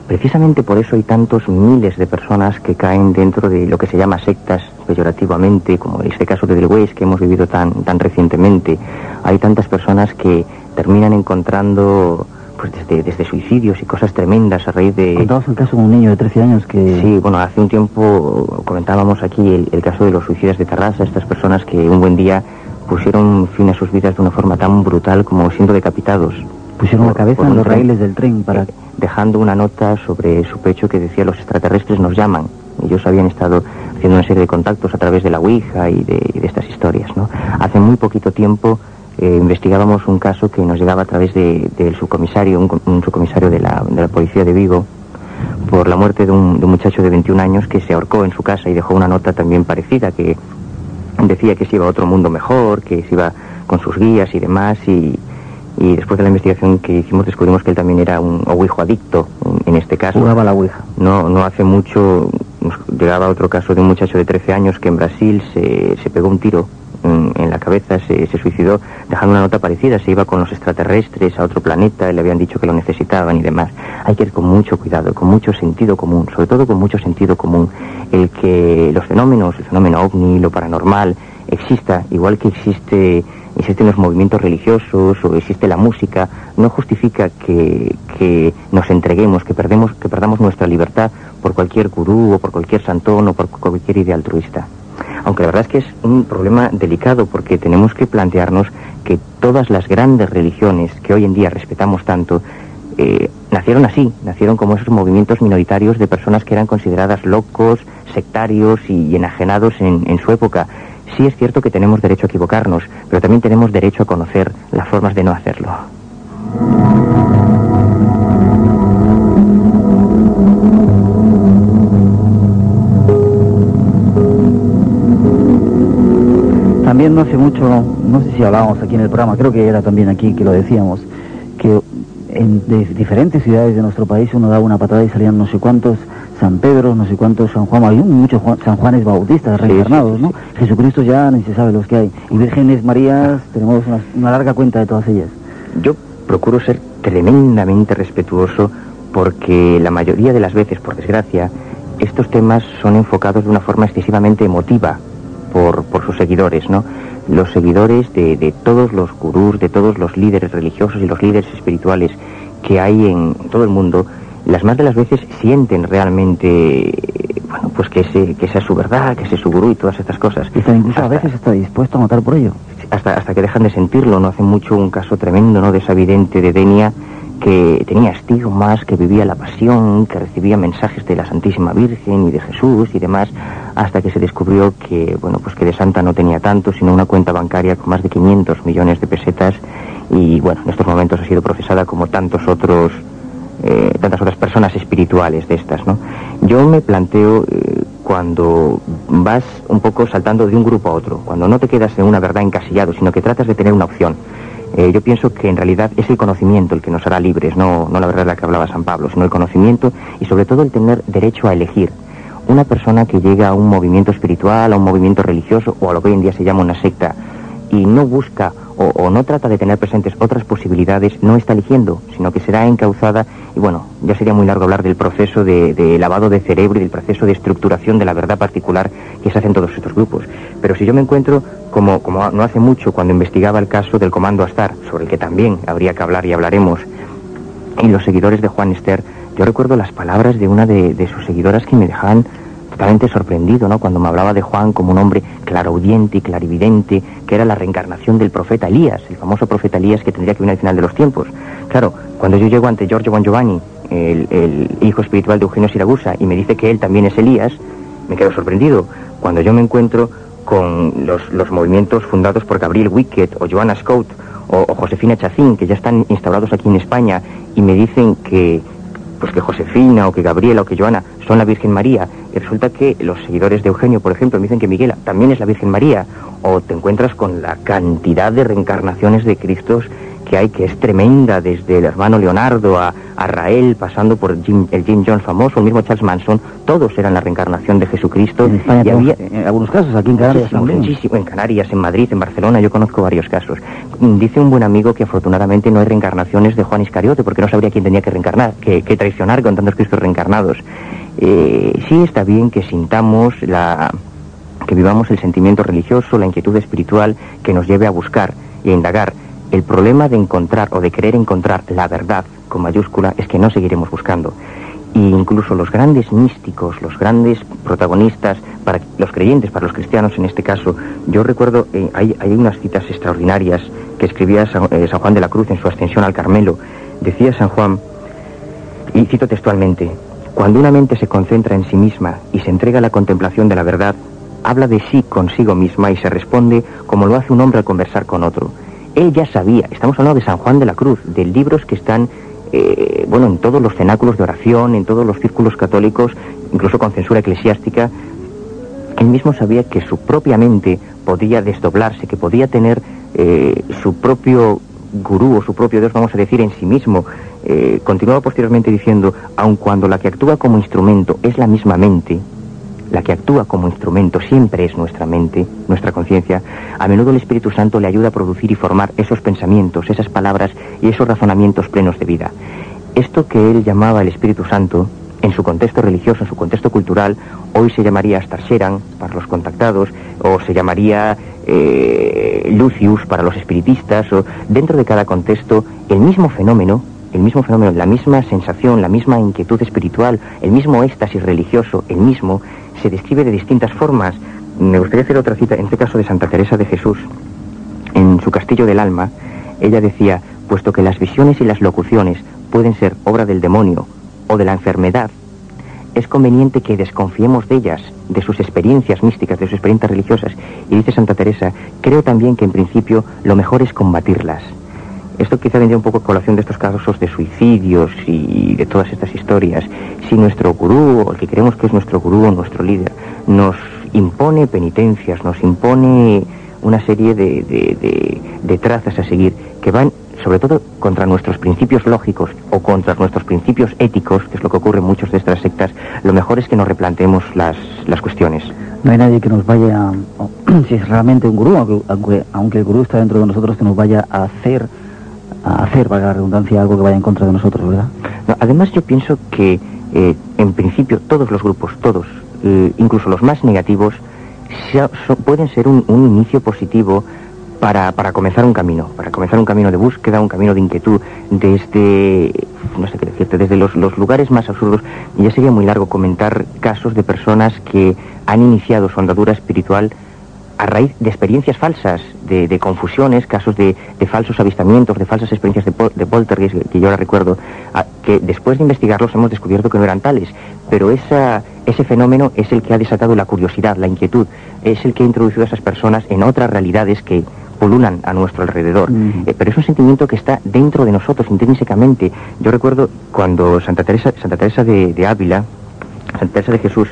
Precisamente por eso hay tantos miles de personas que caen dentro de lo que se llama sectas peyorativamente, como este caso de Del Weiss que hemos vivido tan, tan recientemente. Hay tantas personas que terminan encontrando pues desde, desde suicidios y cosas tremendas a raíz de... Contabas el caso de un niño de 13 años que... Sí, bueno, hace un tiempo comentábamos aquí el, el caso de los suicidas de Terrassa, estas personas que un buen día pusieron fin a sus vidas de una forma tan brutal como siendo decapitados. Pusieron la cabeza en los raíles del tren para... Eh, dejando una nota sobre su pecho que decía los extraterrestres nos llaman. Ellos habían estado haciendo una serie de contactos a través de la Ouija y de, estas historias. ¿no? Hace muy poquito tiempo eh, investigábamos un caso que nos llegaba a través del subcomisario, un, subcomisario de la, de la, policía de Vigo, por la muerte de un, de un muchacho de 21 años que se ahorcó en su casa y dejó una nota también parecida que decía que se iba a otro mundo mejor, que se iba con sus guías y demás y, y después de la investigación que hicimos descubrimos que él también era un ouijo adicto en este caso. Jugaba la ouija. No, no hace mucho llegaba otro caso de un muchacho de 13 años que en Brasil se, se pegó un tiro en, la cabeza, se, se, suicidó dejando una nota parecida, se iba con los extraterrestres a otro planeta, le habían dicho que lo necesitaban y demás. Hay que ir con mucho cuidado, con mucho sentido común, sobre todo con mucho sentido común, el que los fenómenos, el fenómeno ovni, lo paranormal, exista, igual que existe existen los movimientos religiosos o existe la música, no justifica que, que, nos entreguemos, que, perdemos, que perdamos nuestra libertad por cualquier gurú o por cualquier santón o por cualquier idea altruista. Aunque la verdad es que es un problema delicado porque tenemos que plantearnos que todas las grandes religiones que hoy en día respetamos tanto eh, nacieron así, nacieron como esos movimientos minoritarios de personas que eran consideradas locos, sectarios y, enajenados en, en su época Sí es cierto que tenemos derecho a equivocarnos, pero también tenemos derecho a conocer las formas de no hacerlo. También no hace mucho, no sé si hablábamos aquí en el programa, creo que era también aquí que lo decíamos, que en diferentes ciudades de nuestro país uno daba una patada y salían no sé cuántos San Pedro, no sé cuántos San Juan, hay muchos San Juanes Bautistas reencarnados, ¿no? Jesucristo ya ni se sabe los que hay. Y Vírgenes Marías, tenemos una, larga cuenta de todas ellas. Yo procuro ser tremendamente respetuoso porque la mayoría de las veces, por desgracia, estos temas son enfocados de una forma excesivamente emotiva por, por sus seguidores, ¿no? Los seguidores de, de todos los gurús, de todos los líderes religiosos y los líderes espirituales que hay en todo el mundo las más de las veces sienten realmente, bueno, pues que, ese, que sea su verdad, que sea su gurú y todas estas cosas. Y incluso a veces está dispuesto a matar por ello. Hasta, hasta que dejan de sentirlo, no hace mucho un caso tremendo, ¿no? De esa vidente de Denia que tenía estigmas, que vivía la pasión, que recibía mensajes de la Santísima Virgen y de Jesús y demás, hasta que se descubrió que, bueno, pues que de santa no tenía tanto, sino una cuenta bancaria con más de 500 millones de pesetas y, bueno, en estos momentos ha sido procesada como tantos otros eh, tantas otras personas espirituales de estas, ¿no? Yo me planteo eh, cuando vas un poco saltando de un grupo a otro, cuando no te quedas en una verdad encasillado, sino que tratas de tener una opción. Eh, yo pienso que en realidad es el conocimiento el que nos hará libres, no, no la verdad de la que hablaba San Pablo, sino el conocimiento y sobre todo el tener derecho a elegir. Una persona que llega a un movimiento espiritual, a un movimiento religioso o a lo que hoy en día se llama una secta y no busca o, no trata de tener presentes otras posibilidades, no está eligiendo, sino que será encauzada, y bueno, ya sería muy largo hablar del proceso de, lavado de cerebro y del proceso de estructuración de la verdad particular que se hace en todos estos grupos. Pero si yo me encuentro, como, como no hace mucho, cuando investigaba el caso del Comando Astar, sobre el que también habría que hablar y hablaremos, y los seguidores de Juan Esther, yo recuerdo las palabras de una de sus seguidoras que me dejaban totalmente sorprendido, ¿no? Cuando me hablaba de Juan como un hombre claraudient y clarividente, que era la reencarnación del profeta Elías, el famoso profeta Elías que tendría que venir al final de los tiempos. Claro, cuando yo llego ante Giorgio Bon Giovanni, el, hijo espiritual de Eugenio Siragusa, y me dice que él también es Elías, me quedo sorprendido. Cuando yo me encuentro con los, movimientos fundados por Gabriel Wickett o Joanna Scott o, o Josefina Chacín, que ya están instaurados aquí en España, y me dicen que, pues que Josefina o que Gabriela o que Joana son la Virgen María y resulta que los seguidores de Eugenio, por ejemplo, me dicen que Miguela también es la Virgen María o te encuentras con la cantidad de reencarnaciones de Cristos que hay, que es tremenda, desde el hermano Leonardo a, a Rael, pasando por el Jim Jones famoso, el mismo Charles Manson, todos eran la reencarnación de Jesucristo. En España, y había, en algunos casos, aquí en Canarias también. Muchísimo, en Canarias, en Madrid, en Barcelona, yo conozco varios casos. Dice un buen amigo que afortunadamente no hay reencarnaciones de Juan Iscariote, porque no sabría quién tenía que reencarnar, que, que traicionar con tantos Cristos reencarnados. Eh, sí está bien que sintamos la que vivamos el sentimiento religioso, la inquietud espiritual que nos lleve a buscar y a indagar el problema de encontrar o de querer encontrar la verdad con mayúscula es que no seguiremos buscando. E incluso los grandes místicos, los grandes protagonistas, para los creyentes, para los cristianos en este caso, yo recuerdo, eh, hay, unas citas extraordinarias que escribía eh, San, Juan de la Cruz en su ascensión al Carmelo. Decía San Juan, y cito textualmente, cuando una mente se concentra en sí misma y se entrega a la contemplación de la verdad, habla de sí consigo misma y se responde como lo hace un hombre al conversar con otro. Él ya sabía, estamos hablando de San Juan de la Cruz, de libros que están, eh, bueno, en todos los cenáculos de oración, en todos los círculos católicos, incluso con censura eclesiástica. Él mismo sabía que su propia mente podía desdoblarse, que podía tener eh, su propio gurú o su propio Dios, vamos a decir, en sí mismo. Eh, continuaba posteriormente diciendo, aun cuando la que actúa como instrumento es la misma mente, la que actúa como instrumento siempre es nuestra mente, nuestra conciencia, a menudo el Espíritu Santo le ayuda a producir y formar esos pensamientos, esas palabras y esos razonamientos plenos de vida. Esto que él llamaba el Espíritu Santo, en su contexto religioso, en su contexto cultural, hoy se llamaría Starsheran para los contactados, o se llamaría eh, Lucius para los espiritistas, o dentro de cada contexto, el mismo fenómeno, el mismo fenómeno, la misma sensación, la misma inquietud espiritual, el mismo éxtasis religioso, el mismo, se describe de distintas formas. Me gustaría hacer otra cita, en este caso de Santa Teresa de Jesús, en su Castillo del Alma, ella decía, puesto que las visiones y las locuciones pueden ser obra del demonio o de la enfermedad, es conveniente que desconfiemos de ellas, de sus experiencias místicas, de sus experiencias religiosas. Y dice Santa Teresa, creo también que en principio lo mejor es combatirlas. Esto quizá vendría un poco a colación de estos casos de suicidios y de todas estas historias. Si nuestro gurú, o el que creemos que es nuestro gurú o nuestro líder, nos impone penitencias, nos impone una serie de, de, trazas a seguir que van sobre todo contra nuestros principios lógicos o contra nuestros principios éticos, que es lo que ocurre en muchas de estas sectas, lo mejor es que nos replanteemos las, las cuestiones. No hay nadie que nos vaya, [CLEARS THROAT] si es realmente un gurú, aunque, aunque el gurú está dentro de nosotros, que nos vaya a hacer a hacer, valga la redundancia, algo que vaya en contra de nosotros, ¿verdad? además yo pienso que eh, en principio todos los grupos, todos, eh, incluso los más negativos, pueden ser un, inicio positivo para, para, comenzar un camino, para comenzar un camino de búsqueda, un camino de inquietud, desde, no sé qué decirte, desde los, los lugares más absurdos. Ya sería muy largo comentar casos de personas que han iniciado su andadura espiritual a raíz de experiencias falsas, de, confusiones, casos de, falsos avistamientos, de falsas experiencias de, de poltergeist, que yo ahora recuerdo, que después de investigarlos hemos descubierto que no eran tales. Pero esa, ese fenómeno es el que ha desatado la curiosidad, la inquietud, es el que ha introducido a esas personas en otras realidades que pululan a nuestro alrededor. Eh, pero es un sentimiento que está dentro de nosotros, intrínsecamente. Yo recuerdo cuando Santa Teresa, Santa Teresa de, de Ávila, Santa Teresa de Jesús,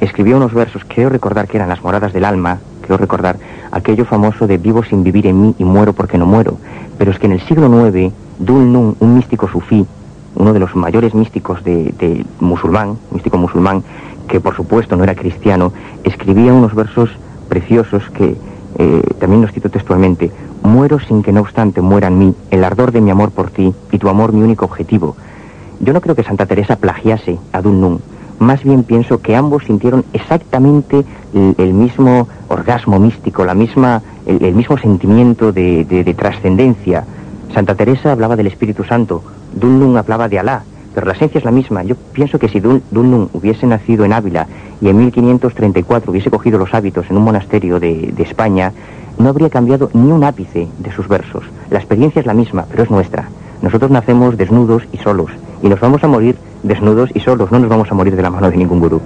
escribió unos versos, creo recordar que eran las moradas del alma, creo recordar aquello famoso de vivo sin vivir en mí y muero porque no muero. Pero es que en el siglo IX, Dul Nun, un místico sufí, uno de los mayores místicos de, musulmán, místico musulmán, que por supuesto no era cristiano, escribía unos versos preciosos que eh, también los cito textualmente, muero sin que no obstante muera en mí el ardor de mi amor por ti y tu amor mi único objetivo. Yo no creo que Santa Teresa plagiase a Dun Nun, más bien pienso que ambos sintieron exactamente el, mismo orgasmo místico, la misma, el, mismo sentimiento de, trascendencia. Santa Teresa hablaba del Espíritu Santo, Dun Nun hablaba de Alá, pero la esencia es la misma. Yo pienso que si Dun, Nun hubiese nacido en Ávila y en 1534 hubiese cogido los hábitos en un monasterio de España, no habría cambiado ni un ápice de sus versos. La experiencia es la misma, pero es nuestra. Nosotros nacemos desnudos y solos, y nos vamos a morir desnudos y solos, no nos vamos a morir de la mano de ningún gurú.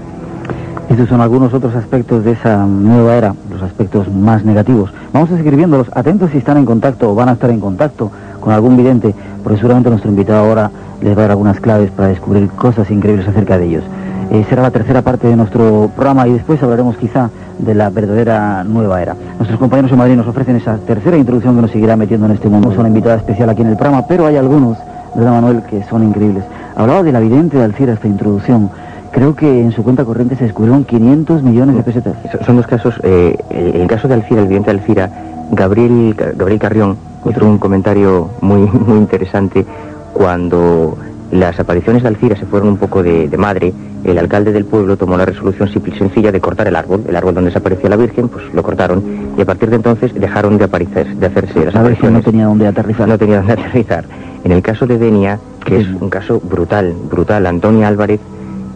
Estos son algunos otros aspectos de esa nueva era, los aspectos más negativos. Vamos a seguir viéndolos, atentos si están en contacto o van a estar en contacto con algún vidente, porque seguramente nuestro invitado ahora les va a dar algunas claves para descubrir cosas increíbles acerca de ellos. Eh, será la tercera parte de nuestro programa y después hablaremos quizá de la verdadera nueva era. Nuestros compañeros en Madrid nos ofrecen esa tercera introducción que nos seguirá metiendo en este mundo. Son invitada especial aquí en el programa, pero hay algunos, de Manuel, que son increíbles. Hablaba de la vidente de Alcira esta introducción. Creo que en su cuenta corriente se descubrieron 500 millones de pesetas. Son dos casos. Eh, el caso de Alcira, el vidente de Alcira, Gabriel, Gabriel Carrión hizo un comentario muy, [LAUGHS] muy interesante cuando las apariciones de Alcira se fueron un poco de, madre, el alcalde del pueblo tomó la resolución simple y sencilla de cortar el árbol, el árbol donde desaparecía la Virgen, pues lo cortaron y a partir de entonces dejaron de aparecer, de hacerse las la Virgen no tenía dónde aterrizar. No tenía dónde [LAUGHS] aterrizar. En el caso de Denia, que es un caso brutal, brutal, Antonia Álvarez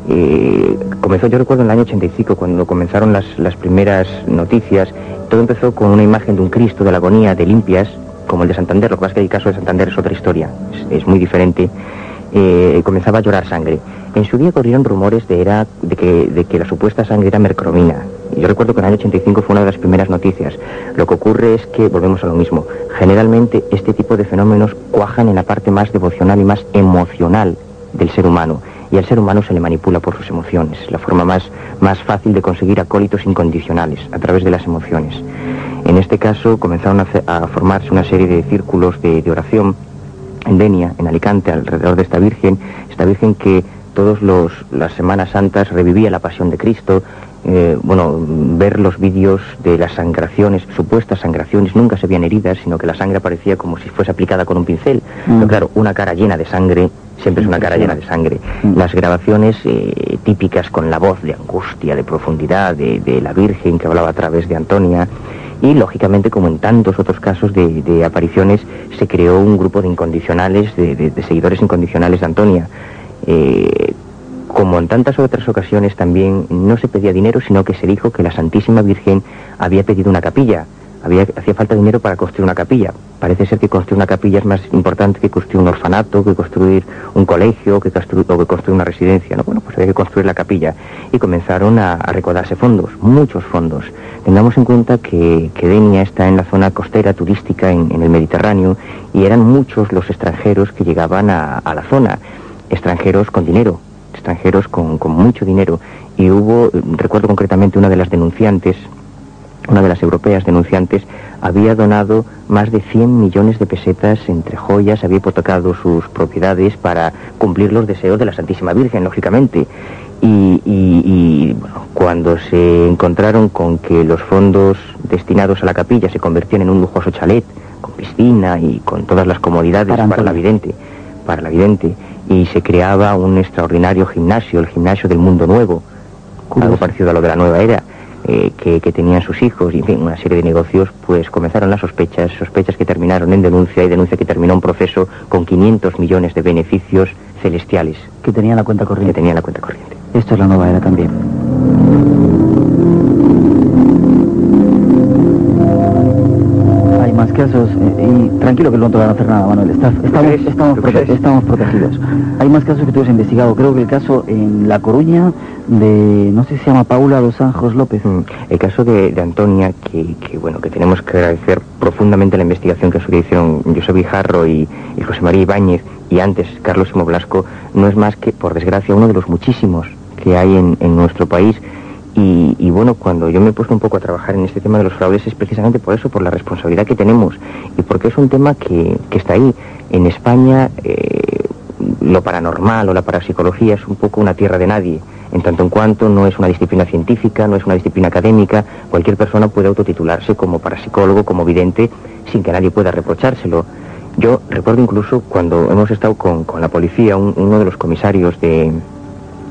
eh, comenzó, yo recuerdo en el año 85, cuando comenzaron las, las primeras noticias, todo empezó con una imagen de un Cristo de la agonía de limpias, como el de Santander, lo que pasa es que el caso de Santander es otra historia, es muy diferente eh, comenzaba a llorar sangre. En su día corrieron rumores de, era, de, que, de que la supuesta sangre era mercromina. Yo recuerdo que en el año 85 fue una de las primeras noticias. Lo que ocurre es que, volvemos a lo mismo, generalmente este tipo de fenómenos cuajan en la parte más devocional y más emocional del ser humano. Y al ser humano se le manipula por sus emociones. La forma más, más fácil de conseguir acólitos incondicionales, a través de las emociones. En este caso comenzaron a, formarse una serie de círculos de oración en Denia, en Alicante, alrededor de esta Virgen, esta Virgen que todas las Semanas Santas revivía la pasión de Cristo, eh, bueno, ver los vídeos de las sangraciones, supuestas sangraciones, nunca se veían heridas, sino que la sangre aparecía como si fuese aplicada con un pincel. Mm. Pero claro, una cara llena de sangre siempre es una cara llena de sangre. Mm. Las grabaciones eh, típicas con la voz de angustia, de profundidad, de, de la Virgen que hablaba a través de Antonia, y lógicamente como en tantos otros casos de, apariciones se creó un grupo de incondicionales, de, seguidores incondicionales de Antonia. Eh, como en tantas otras ocasiones también no se pedía dinero, sino que se dijo que la Santísima Virgen había pedido una capilla había, hacía falta dinero para construir una capilla. Parece ser que construir una capilla es más importante que construir un orfanato, que construir un colegio, que construir, o que construir una residencia. ¿no? Bueno, pues había que construir la capilla. Y comenzaron a, recordarse fondos, muchos fondos. Tengamos en cuenta que Denia está en la zona costera turística en, el Mediterráneo y eran muchos los extranjeros que llegaban a, la zona. Extranjeros con dinero, extranjeros con, con mucho dinero. Y hubo, recuerdo concretamente una de las denunciantes, una de las europeas denunciantes, había donado más de 100 millones de pesetas entre joyas, había hipotecado sus propiedades para cumplir los deseos de la Santísima Virgen, lógicamente. Y, cuando se encontraron con que los fondos destinados a la capilla se convertían en un lujoso chalet, con piscina y con todas las comodidades para, la vidente, para la vidente, y se creaba un extraordinario gimnasio, el gimnasio del mundo nuevo, algo parecido a lo de la nueva era, eh, que, tenían sus hijos y en fin, una serie de negocios, pues comenzaron las sospechas, sospechas que terminaron en denuncia y denuncia que terminó un proceso con 500 millones de beneficios celestiales. Que tenía la cuenta corriente. Que tenía la cuenta corriente. Esto es la nueva era también. Más casos, eh, y tranquilo que no te van a hacer nada, Manuel, estamos, estamos, protegidos. [LAUGHS] Hay más casos que tú has investigado, creo que el caso en La Coruña de, no sé si se llama Paula Dos Anjos López. Mm, el caso de, Antonia, que, bueno, que tenemos que agradecer profundamente la investigación que hicieron José Bijarro y, José María Ibáñez, y antes Carlos Simo Blasco, no es más que, por desgracia, uno de los muchísimos que hay en, en nuestro país Y, bueno, cuando yo me he puesto un poco a trabajar en este tema de los fraudes es precisamente por eso, por la responsabilidad que tenemos y porque es un tema que, está ahí. En España eh, lo paranormal o la parapsicología es un poco una tierra de nadie, en tanto en cuanto no es una disciplina científica, no es una disciplina académica, cualquier persona puede autotitularse como parapsicólogo, como vidente, sin que nadie pueda reprochárselo. Yo recuerdo incluso cuando hemos estado con, la policía, uno de los comisarios de,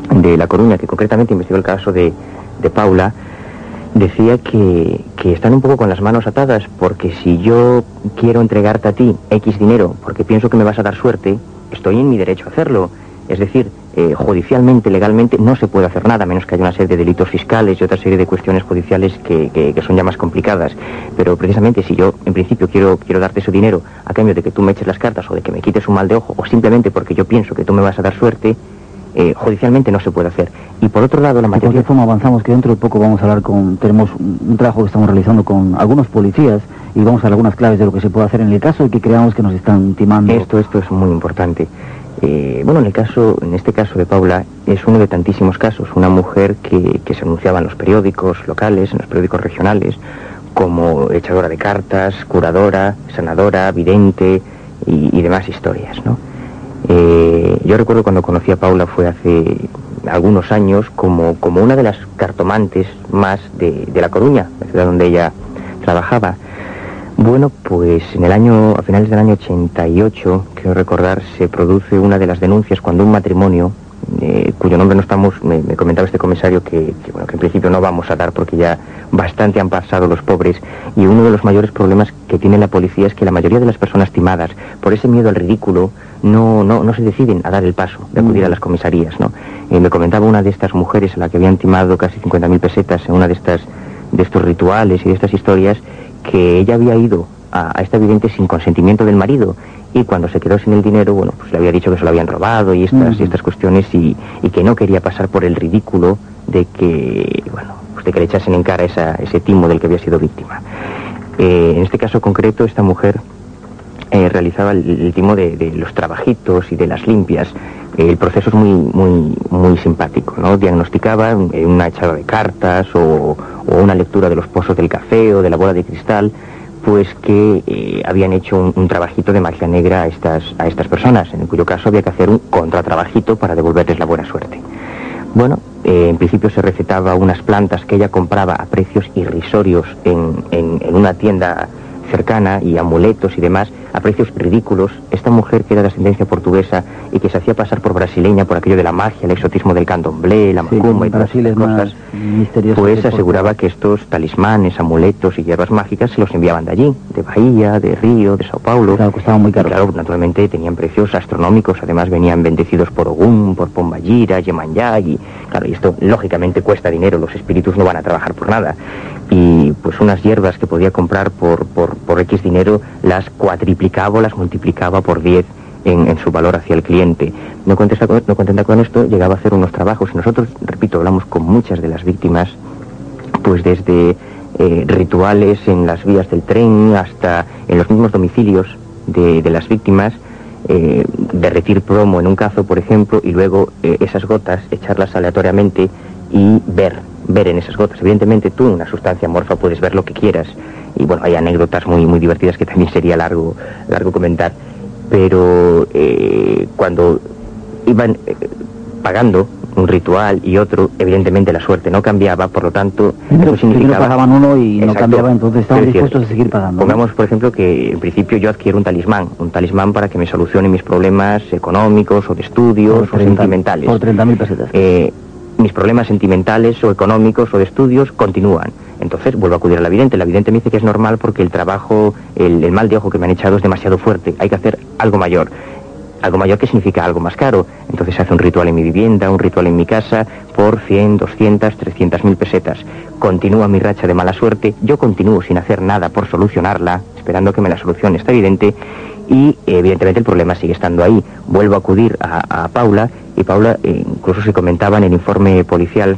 de La Coruña, que concretamente investigó el caso de, de Paula, decía que, que, están un poco con las manos atadas, porque si yo quiero entregarte a ti X dinero, porque pienso que me vas a dar suerte, estoy en mi derecho a hacerlo. Es decir, eh, judicialmente, legalmente, no se puede hacer nada, menos que haya una serie de delitos fiscales y otra serie de cuestiones judiciales que, que, son ya más complicadas. Pero precisamente si yo, en principio, quiero, quiero darte ese dinero a cambio de que tú me eches las cartas o de que me quites un mal de ojo, o simplemente porque yo pienso que tú me vas a dar suerte, eh, judicialmente no se puede hacer. Y por otro lado, la mayoría... De forma avanzamos, que dentro de poco vamos a hablar con... Tenemos un trabajo que estamos realizando con algunos policías y vamos a dar algunas claves de lo que se puede hacer en el caso de que creamos que nos están timando. Esto, esto es muy importante. Eh, bueno, en el caso, en este caso de Paula, es uno de tantísimos casos. Una mujer que, se anunciaba en los periódicos locales, en los periódicos regionales, como echadora de cartas, curadora, sanadora, vidente y, y demás historias, ¿no? Eh, yo recuerdo cuando conocí a Paula fue hace algunos años como, como una de las cartomantes más de, La Coruña, la ciudad donde ella trabajaba. Bueno, pues en el año, a finales del año 88, quiero recordar, se produce una de las denuncias cuando un matrimonio, eh, cuyo nombre no estamos, me, comentaba este comisario que, bueno, que en principio no vamos a dar porque ya bastante han pasado los pobres, y uno de los mayores problemas que tiene la policía es que la mayoría de las personas timadas, por ese miedo al ridículo, no, no, no se deciden a dar el paso de acudir a las comisarías, ¿no? Eh, me comentaba una de estas mujeres a la que habían timado casi 50.000 pesetas en una de estas de estos rituales y de estas historias que ella había ido a, esta vidente sin consentimiento del marido y cuando se quedó sin el dinero, bueno, pues le había dicho que se lo habían robado y estas, y estas cuestiones y, y, que no quería pasar por el ridículo de que, bueno, pues de que le echasen en cara esa, ese timo del que había sido víctima. Eh, en este caso concreto, esta mujer eh, realizaba el, timo de, los trabajitos y de las limpias. el proceso es muy, muy, muy simpático, ¿no? Diagnosticaba eh, una echada de cartas o, una lectura de los pozos del café o de la bola de cristal, pues que eh, habían hecho un, trabajito de magia negra a estas, a estas personas, en cuyo caso había que hacer un contratrabajito para devolverles la buena suerte. Bueno, en principio se recetaba unas plantas que ella compraba a precios irrisorios en, en una tienda cercana y amuletos y demás a precios ridículos. Esta mujer que era de ascendencia portuguesa y que se hacía pasar por brasileña por aquello de la magia, el exotismo del candomblé, la macumba y todas esas cosas, pues aseguraba que estos talismanes, amuletos y hierbas mágicas se los enviaban de allí, de Bahía, de Río, de Sao Paulo. Claro, costaban muy caro. claro, naturalmente tenían precios astronómicos, además venían bendecidos por Ogún, por Pombayira, Yemanyá y claro, y esto lógicamente cuesta dinero, los espíritus no van a trabajar por nada y pues unas hierbas que podía comprar por, por, por X dinero las cuatriplicaba o las multiplicaba por 10 en, en, su valor hacia el cliente. No, contesta no contenta con esto, llegaba a hacer unos trabajos y nosotros, repito, hablamos con muchas de las víctimas, pues desde eh, rituales en las vías del tren hasta en los mismos domicilios de, de las víctimas, eh, derretir plomo en un cazo, por ejemplo, y luego eh, esas gotas echarlas aleatoriamente y ver ver en esas gotas. Evidentemente tú en una sustancia morfa puedes ver lo que quieras y bueno, hay anécdotas muy, muy divertidas que también sería largo, largo comentar, pero eh, cuando iban eh, pagando un ritual y otro, evidentemente la suerte no cambiaba, por lo tanto, eso significaba... pagaban uno y no cambiaba, entonces estaban dispuestos a seguir pagando. Pongamos, por ejemplo, que en principio yo adquiero un talismán, un talismán para que me solucione mis problemas económicos o de estudios o sentimentales. Por 30.000 pesetas. Eh, mis problemas sentimentales o económicos o de estudios continúan. Entonces vuelvo a acudir a la vidente. La vidente me dice que es normal porque el trabajo, el, mal de ojo que me han echado es demasiado fuerte. Hay que hacer algo mayor. Algo mayor que significa algo más caro. Entonces hace un ritual en mi vivienda, un ritual en mi casa por 100, 200, 300 mil pesetas. Continúa mi racha de mala suerte. Yo continúo sin hacer nada por solucionarla, esperando que me la solucione esta vidente y evidentemente el problema sigue estando ahí. Vuelvo a acudir a, Paula y Paula eh, incluso se comentaba en el informe policial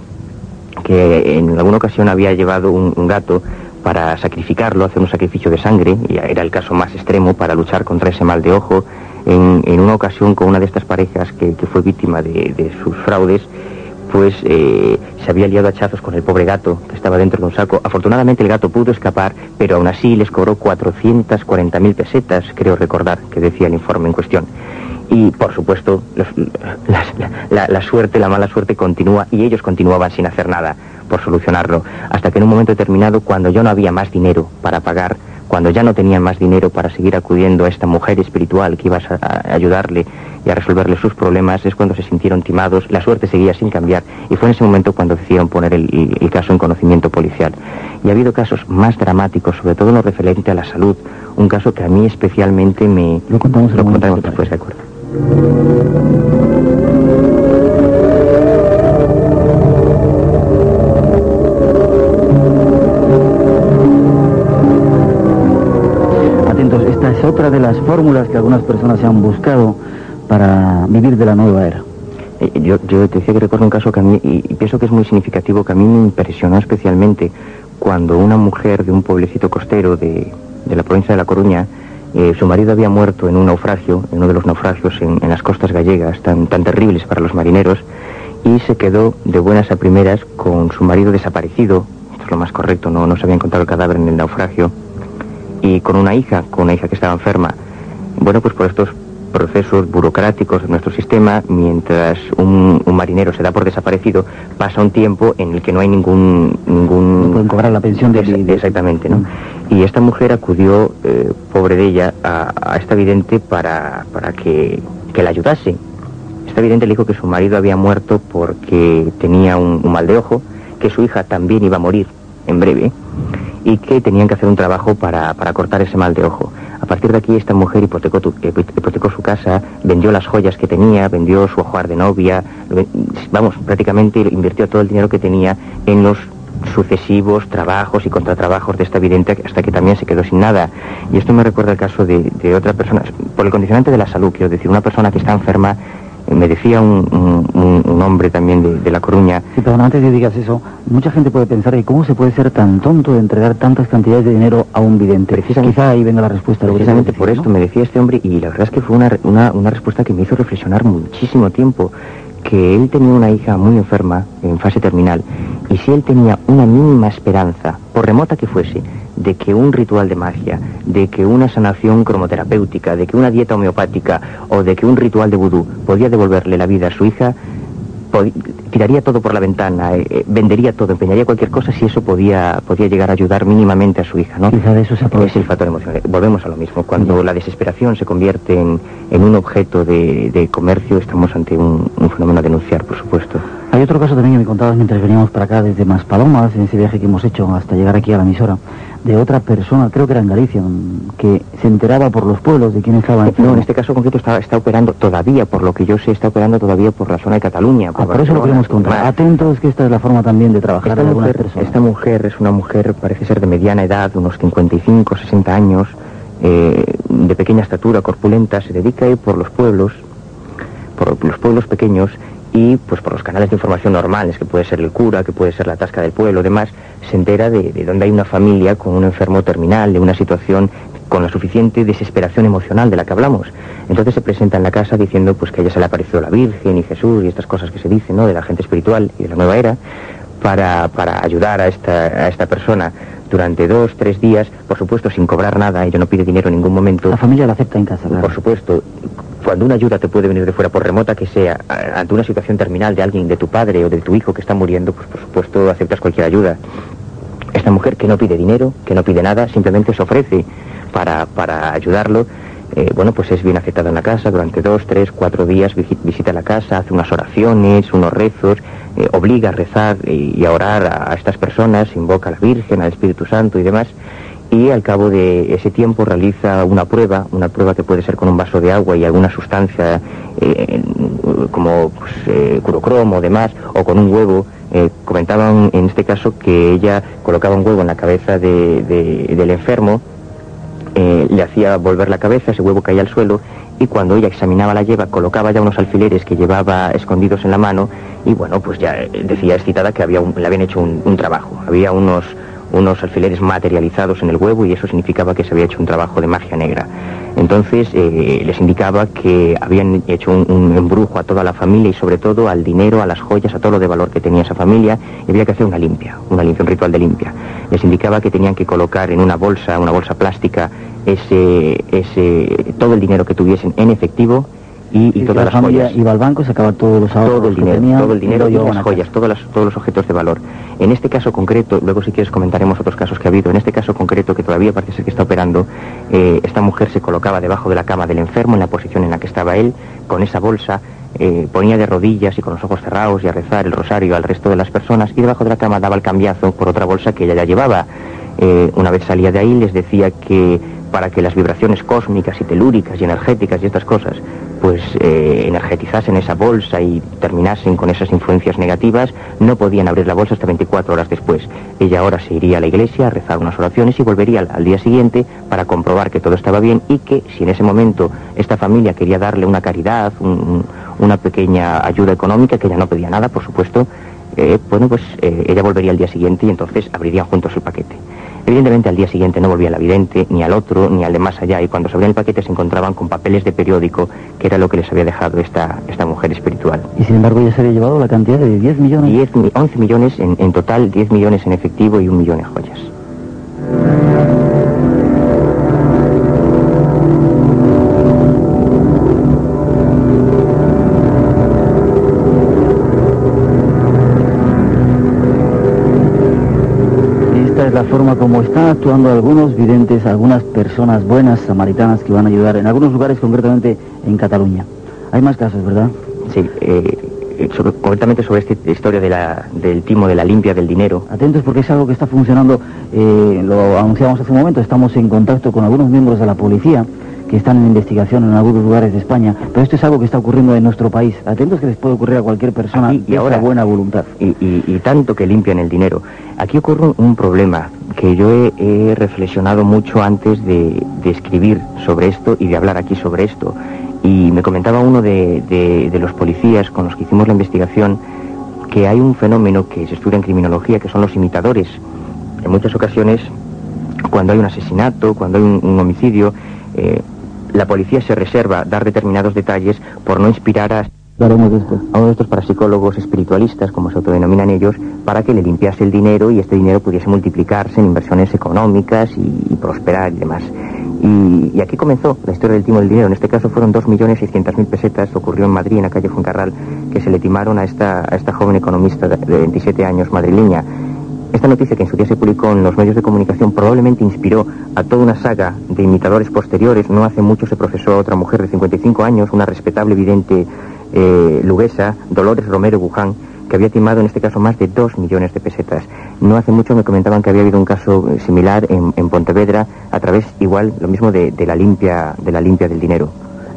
que en alguna ocasión había llevado un, gato para sacrificarlo, hacer un sacrificio de sangre, y era el caso más extremo para luchar contra ese mal de ojo. En, una ocasión con una de estas parejas que, fue víctima de, sus fraudes, pues eh, se había liado a hachazos con el pobre gato que estaba dentro de un saco. Afortunadamente el gato pudo escapar, pero aún así les cobró 440.000 pesetas, creo recordar, que decía el informe en cuestión. Y por supuesto, la, suerte, la mala suerte continúa y ellos continuaban sin hacer nada por solucionarlo, hasta que en un momento determinado, cuando yo no había más dinero para pagar, cuando ya no tenían más dinero para seguir acudiendo a esta mujer espiritual que iba a, ayudarle y a resolverle sus problemas, es cuando se sintieron timados, la suerte seguía sin cambiar y fue en ese momento cuando decidieron poner el, caso en conocimiento policial. Y ha habido casos más dramáticos, sobre todo en lo referente a la salud, un caso que a mí especialmente me... Lo contamos, lo contamos después, de acuerdo. Otra de las fórmulas que algunas personas han buscado para vivir de la nueva era. Eh, yo, yo te decía que recuerdo un caso que a mí, y pienso que es muy significativo, que a mí me impresionó especialmente cuando una mujer de un pueblecito costero de, de la provincia de La Coruña eh, su marido había muerto en un naufragio, en uno de los naufragios en, las costas gallegas, tan, tan terribles para los marineros, y se quedó de buenas a primeras con su marido desaparecido, esto es lo más correcto, no, no se había encontrado el cadáver en el naufragio, y con una hija, con una hija que estaba enferma. Bueno, pues por estos procesos burocráticos de nuestro sistema, mientras un, marinero se da por desaparecido, pasa un tiempo en el que no hay ningún... ningún... No pueden cobrar la pensión de... Exactamente, ¿no? Mm. Y esta mujer acudió, eh, pobre de ella, a, esta vidente para, para que, que, la ayudase. Esta vidente le dijo que su marido había muerto porque tenía un, mal de ojo, que su hija también iba a morir en breve y que tenían que hacer un trabajo para, para cortar ese mal de ojo. A partir de aquí esta mujer hipotecó, hipotecó su casa, vendió las joyas que tenía, vendió su ajuar de novia, vamos, prácticamente invirtió todo el dinero que tenía en los sucesivos trabajos y contratrabajos de esta vidente hasta que también se quedó sin nada. Y esto me recuerda el caso de, otra persona, por el condicionante de la salud, quiero decir, una persona que está enferma, me decía un, hombre también de, La Coruña. Sí, pero antes de digas eso, mucha gente puede pensar, ¿y cómo se puede ser tan tonto de entregar tantas cantidades de dinero a un vidente? Precisamente, Quizá ahí venga la respuesta. Precisamente por esto me decía este hombre, y la verdad es que fue una, una respuesta que me hizo reflexionar muchísimo tiempo que él tenía una hija muy enferma, en fase terminal, y si él tenía una mínima esperanza, por remota que fuese, de que un ritual de magia, de que una sanación cromoterapéutica, de que una dieta homeopática o de que un ritual de vudú podía devolverle la vida a su hija, tiraría todo por la ventana, eh, eh, vendería todo, empeñaría cualquier cosa si eso podía, podía llegar a ayudar mínimamente a su hija, ¿no? Quizá de eso se Es el factor emocional. Volvemos a lo mismo. Cuando la desesperación se convierte en, en un objeto de, comercio, estamos ante un, un, fenómeno a denunciar, por supuesto. Hay otro caso también que me contabas mientras veníamos para acá desde Maspalomas, en ese viaje que hemos hecho hasta llegar aquí a la emisora de otra persona, creo que era en Galicia, que se enteraba por los pueblos de quién estaba No, en este caso concreto está, está operando todavía, por lo que yo sé, está operando todavía por la zona de Cataluña. Por, ah, eso lo queremos contar. Atentos que esta es la forma también de trabajar esta mujer, Esta mujer es una mujer, parece ser de mediana edad, unos 55, 60 años, eh, de pequeña estatura, corpulenta, se dedica a ir por los pueblos, por los pueblos pequeños, y pues por los canales de información normales, que puede ser el cura, que puede ser la tasca del pueblo, demás, se entera de, de dónde hay una familia con un enfermo terminal, de una situación con la suficiente desesperación emocional de la que hablamos. Entonces se presenta en la casa diciendo pues que a ella se le apareció la Virgen y Jesús y estas cosas que se dicen, ¿no? De la gente espiritual y de la nueva era, para, para ayudar a esta, a esta persona durante dos, tres días, por supuesto sin cobrar nada, ella no pide dinero en ningún momento. La familia la acepta en casa, Por supuesto, cuando una ayuda te puede venir de fuera, por remota que sea, ante una situación terminal de alguien, de tu padre o de tu hijo que está muriendo, pues por supuesto aceptas cualquier ayuda. Esta mujer que no pide dinero, que no pide nada, simplemente se ofrece para, para ayudarlo. Eh, bueno, pues es bien aceptada en la casa durante dos, tres, cuatro días, visita la casa, hace unas oraciones, unos rezos, eh, obliga a rezar y, a orar a, estas personas, invoca a la Virgen, al Espíritu Santo y demás y al cabo de ese tiempo realiza una prueba, una prueba que puede ser con un vaso de agua y alguna sustancia eh, como pues, curocromo o demás, o con un huevo. Comentaban en este caso que ella colocaba un huevo en la cabeza del enfermo, le hacía volver la cabeza, ese huevo caía al suelo y cuando ella examinaba la lleva colocaba ya unos alfileres que llevaba escondidos en la mano y bueno, pues ya decía excitada que había le habían hecho un trabajo, había unos unos alfileres materializados en el huevo y eso significaba que se había hecho un trabajo de magia negra. Entonces eh, les indicaba que habían hecho un, embrujo a toda la familia y sobre todo al dinero, a las joyas, a todo lo de valor que tenía esa familia y había que hacer una limpia, una limpia, un ritual de limpia. Les indicaba que tenían que colocar en una bolsa, una bolsa plástica, ese, ese, todo el dinero que tuviesen en efectivo y, todas las joyas. iba al banco, sacaba todos los ahorros todo el dinero, todo el dinero y, las joyas, todas todos los objetos de valor. En este caso concreto, luego si quieres comentaremos otros casos que ha habido, en este caso concreto que todavía parece ser que está operando, eh, esta mujer se colocaba debajo de la cama del enfermo en la posición en la que estaba él, con esa bolsa, eh, ponía de rodillas y con los ojos cerrados y a rezar el rosario al resto de las personas y debajo de la cama daba el cambiazo por otra bolsa que ella ya llevaba. Eh, una vez salía de ahí les decía que para que las vibraciones cósmicas y telúricas y energéticas y estas cosas pues eh, energetizasen esa bolsa y terminasen con esas influencias negativas, no podían abrir la bolsa hasta 24 horas después. Ella ahora se iría a la iglesia a rezar unas oraciones y volvería al, día siguiente para comprobar que todo estaba bien y que si en ese momento esta familia quería darle una caridad, una pequeña ayuda económica, que ella no pedía nada, por supuesto, eh, bueno, pues eh, ella volvería al día siguiente y entonces abrirían juntos el paquete. Evidentemente al día siguiente no volvía la vidente, ni al otro, ni al de más allá, y cuando se abrían el paquete se encontraban con papeles de periódico, que era lo que les había dejado esta, esta mujer espiritual. Y sin embargo ya se había llevado la cantidad de 10 millones. 10, 11 millones en, en total, 10 millones en efectivo y un millón en joyas. Algunos videntes, algunas personas buenas samaritanas que van a ayudar en algunos lugares, concretamente en Cataluña. Hay más casos, ¿verdad? Sí, eh, eh concretamente sobre esta historia de la, del timo de la limpia del dinero. Atentos porque es algo que está funcionando, eh, lo anunciamos hace un momento, estamos en contacto con algunos miembros de la policía que están en investigación en algunos lugares de España, pero esto es algo que está ocurriendo en nuestro país. Atentos que les puede ocurrir a cualquier persona y ahora buena voluntad. Y, tanto que limpian el dinero. Aquí ocurre un problema que yo he, reflexionado mucho antes de, escribir sobre esto y de hablar aquí sobre esto. Y me comentaba uno de, de los policías con los que hicimos la investigación que hay un fenómeno que se estudia en criminología, que son los imitadores. En muchas ocasiones, cuando hay un asesinato, cuando hay un, homicidio, eh, la policía se reserva dar determinados detalles por no inspirar a a uno de estos parapsicólogos espiritualistas, como se autodenominan ellos, para que le limpiase el dinero y este dinero pudiese multiplicarse en inversiones económicas y, prosperar y demás. Y, aquí comenzó la historia del timo del dinero. En este caso fueron 2.600.000 pesetas. Ocurrió en Madrid, en la calle Fuencarral, que se le timaron a esta, a esta joven economista de 27 años madrileña. Esta noticia que en su día se publicó en los medios de comunicación probablemente inspiró a toda una saga de imitadores posteriores. No hace mucho se profesó a otra mujer de 55 años, una respetable vidente eh, luguesa, Dolores Romero Buján, que había timado en este caso más de 2 millones de pesetas. No hace mucho me comentaban que había habido un caso eh, similar en, Pontevedra a través igual lo mismo de, la limpia de la limpia del dinero.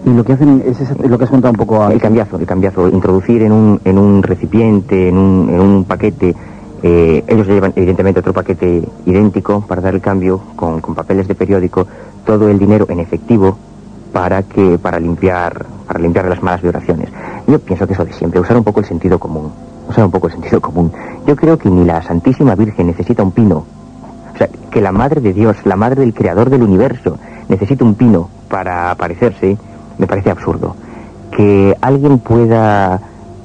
Y lo que hacen es, lo que has contado un poco a... El cambiazo, el cambiazo, introducir en un, en un recipiente, en un, en un paquete eh, ellos llevan evidentemente otro paquete idéntico para dar el cambio con, papeles de periódico, todo el dinero en efectivo para que para limpiar para limpiar las malas vibraciones. Yo pienso que eso de siempre, usar un poco el sentido común, usar un poco el sentido común. Yo creo que ni la Santísima Virgen necesita un pino. O sea, que la Madre de Dios, la Madre del Creador del Universo, necesita un pino para aparecerse, me parece absurdo. Que alguien pueda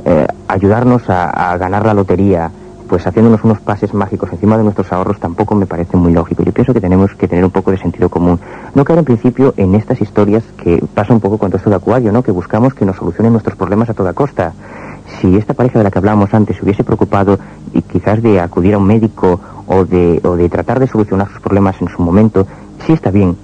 eh, ayudarnos a ganar la lotería, pues haciéndonos unos pases mágicos encima de nuestros ahorros tampoco me parece muy lógico. Yo pienso que tenemos que tener un poco de sentido común. No caer en principio en estas historias que pasa un poco con todo esto de Acuario, ¿no? Que buscamos que nos solucionen nuestros problemas a toda costa. Si esta pareja de la que hablábamos antes se hubiese preocupado y quizás de acudir a un médico o de, o de tratar de solucionar sus problemas en su momento, sí está bien,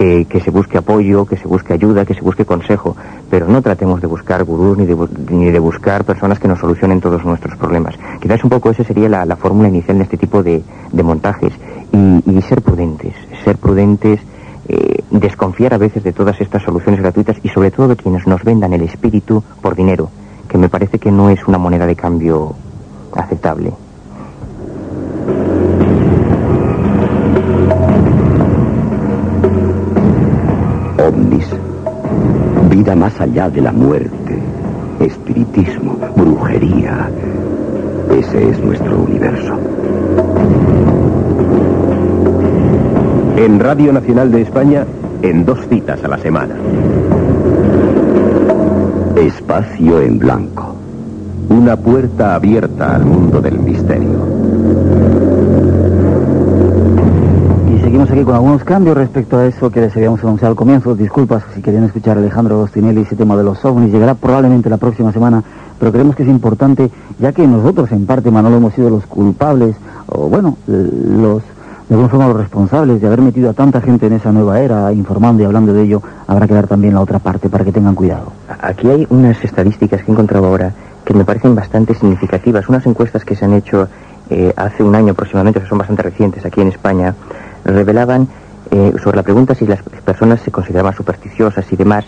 que, se busque apoyo, que se busque ayuda, que se busque consejo, pero no tratemos de buscar gurús ni de, ni de buscar personas que nos solucionen todos nuestros problemas. Quizás un poco esa sería la, fórmula inicial de este tipo de, montajes y, ser prudentes, ser prudentes, eh, desconfiar a veces de todas estas soluciones gratuitas y sobre todo de quienes nos vendan el espíritu por dinero, que me parece que no es una moneda de cambio aceptable. Vida más allá de la muerte, espiritismo, brujería. Ese es nuestro universo. En Radio Nacional de España, en dos citas a la semana. Espacio en blanco. Una puerta abierta al mundo del misterio. Y seguimos aquí con algunos cambios respecto a eso que les habíamos anunciado al comienzo. Disculpas si querían escuchar a Alejandro Agostinelli ese tema de los ovnis. Llegará probablemente la próxima semana, pero creemos que es importante, ya que nosotros en parte, Manolo, hemos sido los culpables, o bueno, los de alguna forma los responsables de haber metido a tanta gente en esa nueva era, informando y hablando de ello, habrá que dar también la otra parte para que tengan cuidado. Aquí hay unas estadísticas que he encontrado ahora que me parecen bastante significativas. Unas encuestas que se han hecho eh, hace un año aproximadamente, que son bastante recientes aquí en España, revelaban eh, sobre la pregunta si las personas se consideraban supersticiosas y demás,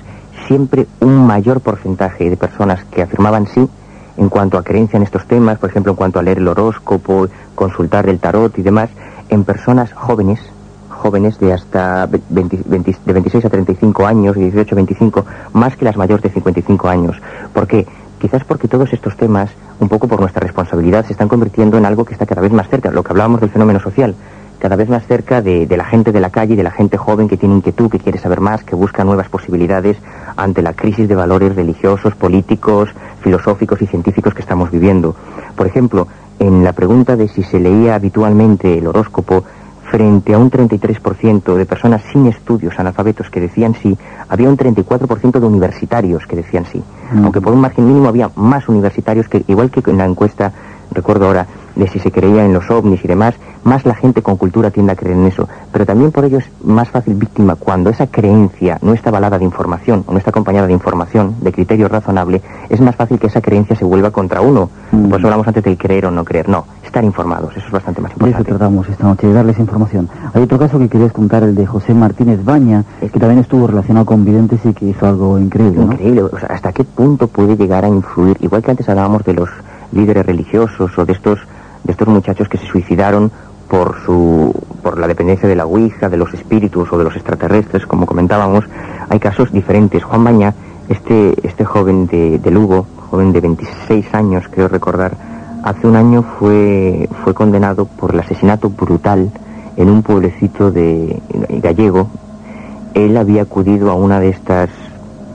siempre un mayor porcentaje de personas que afirmaban sí en cuanto a creencia en estos temas, por ejemplo, en cuanto a leer el horóscopo, consultar el tarot y demás, en personas jóvenes, jóvenes de hasta 20, de 26 a 35 años, de 18 a 25, más que las mayores de 55 años. ¿Por qué? Quizás porque todos estos temas, un poco por nuestra responsabilidad, se están convirtiendo en algo que está cada vez más cerca, lo que hablábamos del fenómeno social, cada vez más cerca de, de la gente de la calle, de la gente joven que tiene inquietud, que quiere saber más, que busca nuevas posibilidades ante la crisis de valores religiosos, políticos, filosóficos y científicos que estamos viviendo. Por ejemplo, en la pregunta de si se leía habitualmente el horóscopo, frente a un 33% de personas sin estudios, analfabetos, que decían sí, había un 34% de universitarios que decían sí. Mm. Aunque por un margen mínimo había más universitarios que, igual que en la encuesta, recuerdo ahora, de si se creía en los ovnis y demás, más la gente con cultura tiende a creer en eso. Pero también por ello es más fácil víctima cuando esa creencia no está avalada de información o no está acompañada de información, de criterio razonable, es más fácil que esa creencia se vuelva contra uno. Mm. Por eso hablamos antes del creer o no creer. No, estar informados, eso es bastante más De eso importante. tratamos esta noche, de darles información. Hay otro caso que querías contar, el de José Martínez Baña, que también estuvo relacionado con videntes y que hizo algo increíble, ¿no? Increíble, o sea, hasta qué punto puede llegar a influir, igual que antes hablábamos de los líderes religiosos o de estos, de estos muchachos que se suicidaron por su, por la dependencia de la Ouija, de los espíritus o de los extraterrestres, como comentábamos, hay casos diferentes. Juan Baña, este, este joven de, de Lugo, joven de 26 años, creo recordar, hace un año fue, fue condenado por el asesinato brutal en un pueblecito de gallego. Él había acudido a una de estas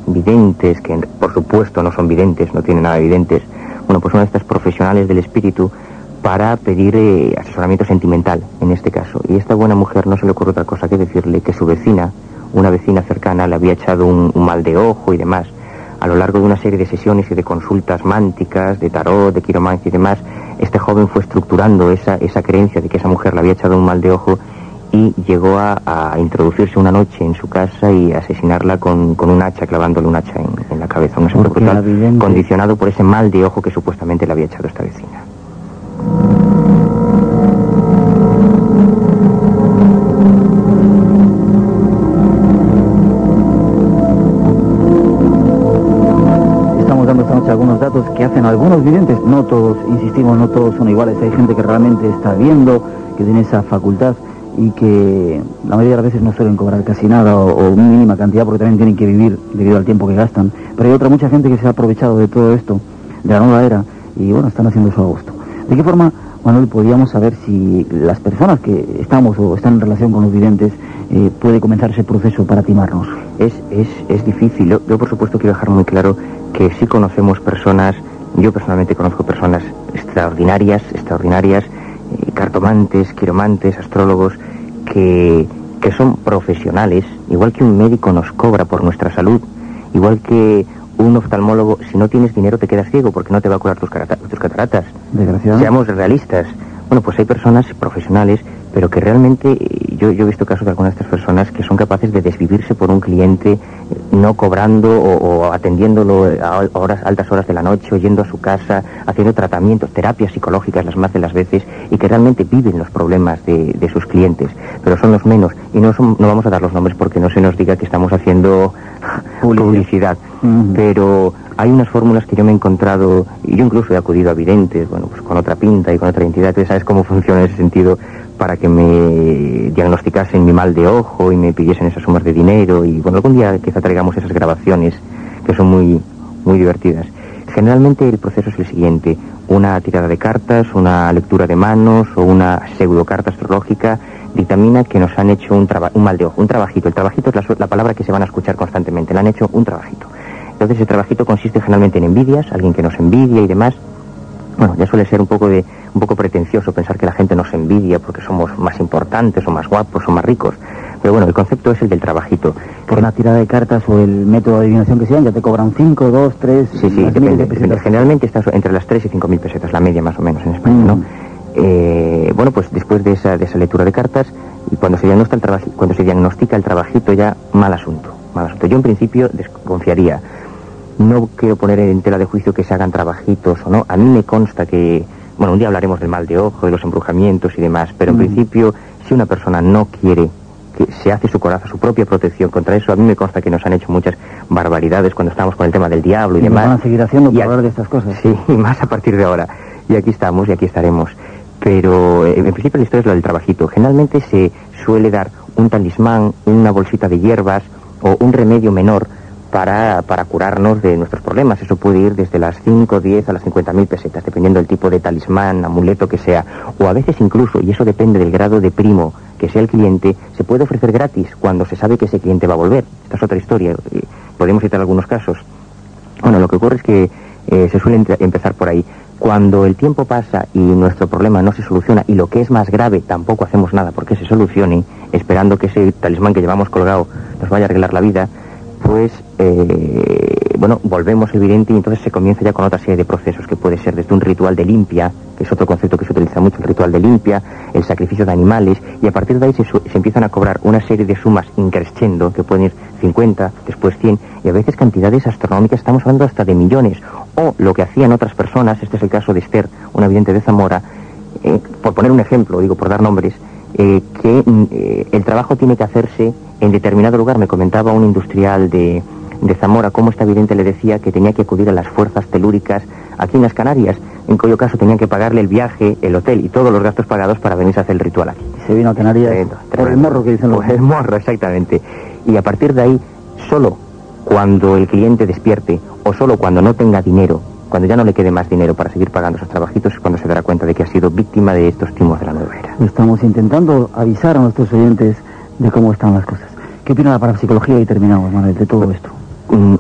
videntes, que por supuesto no son videntes, no tienen nada de videntes, bueno, pues una de estas profesionales del espíritu para pedir eh, asesoramiento sentimental, en este caso. Y esta buena mujer no se le ocurre otra cosa que decirle que su vecina, una vecina cercana, le había echado un, un mal de ojo y demás. A lo largo de una serie de sesiones y de consultas mánticas, de tarot, de quiromancia y demás, este joven fue estructurando esa, esa creencia de que esa mujer le había echado un mal de ojo y llegó a, a introducirse una noche en su casa y asesinarla con, con un hacha, clavándole un hacha en, en la cabeza. Un asunto brutal, vidente- condicionado por ese mal de ojo que supuestamente le había echado esta vecina. Estamos dando esta noche algunos datos que hacen algunos videntes, no todos, insistimos, no todos son iguales. Hay gente que realmente está viendo, que tiene esa facultad y que la mayoría de las veces no suelen cobrar casi nada o, o mínima cantidad porque también tienen que vivir debido al tiempo que gastan. Pero hay otra mucha gente que se ha aprovechado de todo esto, de la nueva era, y bueno, están haciendo su a gusto. ¿De qué forma, Manuel, podríamos saber si las personas que estamos o están en relación con los videntes eh, puede comenzar ese proceso para timarnos? Es, es, es difícil. Yo, yo, por supuesto, quiero dejar muy claro que sí conocemos personas, yo personalmente conozco personas extraordinarias, extraordinarias, cartomantes, quiromantes, astrólogos, que, que son profesionales, igual que un médico nos cobra por nuestra salud, igual que un oftalmólogo, si no tienes dinero te quedas ciego porque no te va a curar tus, cataratas. Desgraciadamente. Seamos realistas. Bueno, pues hay personas profesionales, pero que realmente yo, yo he visto casos de algunas de estas personas que son capaces de desvivirse por un cliente, eh, no cobrando o, o atendiéndolo a horas, altas horas de la noche, o yendo a su casa, haciendo tratamientos, terapias psicológicas las más de las veces, y que realmente viven los problemas de, de sus clientes, pero son los menos. Y no, son- no vamos a dar los nombres porque no se nos diga que estamos haciendo [LAUGHS] publicidad. Pero hay unas fórmulas que yo me he encontrado, y yo incluso he acudido a videntes, bueno, pues con otra pinta y con otra entidad, tú sabes cómo funciona en ese sentido, para que me diagnosticasen mi mal de ojo y me pidiesen esas sumas de dinero, y bueno, algún día quizá traigamos esas grabaciones que son muy, muy divertidas. Generalmente el proceso es el siguiente, una tirada de cartas, una lectura de manos o una pseudocarta astrológica dictamina que nos han hecho un, un mal de ojo, un trabajito. El trabajito es la, palabra que se van a escuchar constantemente. Le han hecho un trabajito. Entonces, el trabajito consiste generalmente en envidias, alguien que nos envidia y demás. Bueno, ya suele ser un poco de un poco pretencioso pensar que la gente nos envidia porque somos más importantes o más guapos o más ricos. Pero bueno, el concepto es el del trabajito. Por una tirada de cartas o el método de adivinación que sean, ya te cobran 5, 2, 3... Sí, sí, depende, Generalmente está entre las 3 y 5 mil pesetas, la media más o menos en España, ¿no? Mm. Eh, bueno, pues después de esa, de esa lectura de cartas, y cuando se, diagnostica el cuando se diagnostica el trabajito ya, mal asunto, mal asunto. Yo en principio desconfiaría. No quiero poner en tela de juicio que se hagan trabajitos o no. A mí me consta que, bueno, un día hablaremos del mal de ojo, de los embrujamientos y demás, pero en mm. principio, si una persona no quiere que se hace su coraza, su propia protección contra eso. A mí me consta que nos han hecho muchas barbaridades cuando estábamos con el tema del diablo y, demás. Van a seguir haciendo por hablar de estas cosas. Sí, [LAUGHS] y más a partir de ahora. Y aquí estamos y aquí estaremos. Pero eh, en principio la historia es lo del trabajito. Generalmente se suele dar un talismán, una bolsita de hierbas o un remedio menor para, para curarnos de nuestros problemas. Eso puede ir desde las 5, 10 a las 50 mil pesetas, dependiendo del tipo de talismán, amuleto que sea. O a veces incluso, y eso depende del grado de primo que sea el cliente, se puede ofrecer gratis cuando se sabe que ese cliente va a volver. Esta es otra historia. Eh, podemos citar algunos casos. Bueno, lo que ocurre es que eh, se suele empezar por ahí. Cuando el tiempo pasa y nuestro problema no se soluciona y lo que es más grave tampoco hacemos nada porque se solucione, esperando que ese talismán que llevamos colgado nos vaya a arreglar la vida, pues eh, bueno, volvemos evidente y entonces se comienza ya con otra serie de procesos que puede ser desde un ritual de limpia, que es otro concepto que se utiliza mucho, el ritual de limpia, el sacrificio de animales, y a partir de ahí se, empiezan a cobrar una serie de sumas increscendo, que pueden ir 50, después 100, y a veces cantidades astronómicas, estamos hablando hasta de millones, o lo que hacían otras personas, este es el caso de Esther, una vidente de Zamora, eh, por poner un ejemplo, digo por dar nombres, eh, que mm, el trabajo tiene que hacerse en determinado lugar, me comentaba un industrial de de Zamora, cómo esta vidente le decía que tenía que acudir a las fuerzas telúricas aquí en las Canarias, en cuyo caso tenían que pagarle el viaje, el hotel y todos los gastos pagados para venirse a hacer el ritual aquí. Se vino a Canarias por el morro que dicen los... Por el morro, exactamente. Y a partir de ahí, solo cuando el cliente despierte o solo cuando no tenga dinero, cuando ya no le quede más dinero para seguir pagando esos trabajitos, es cuando se dará cuenta de que ha sido víctima de estos timos de la nueva era. Estamos intentando avisar a nuestros oyentes de cómo están las cosas. ¿Qué opina la parapsicología y terminamos, Manuel, de todo esto?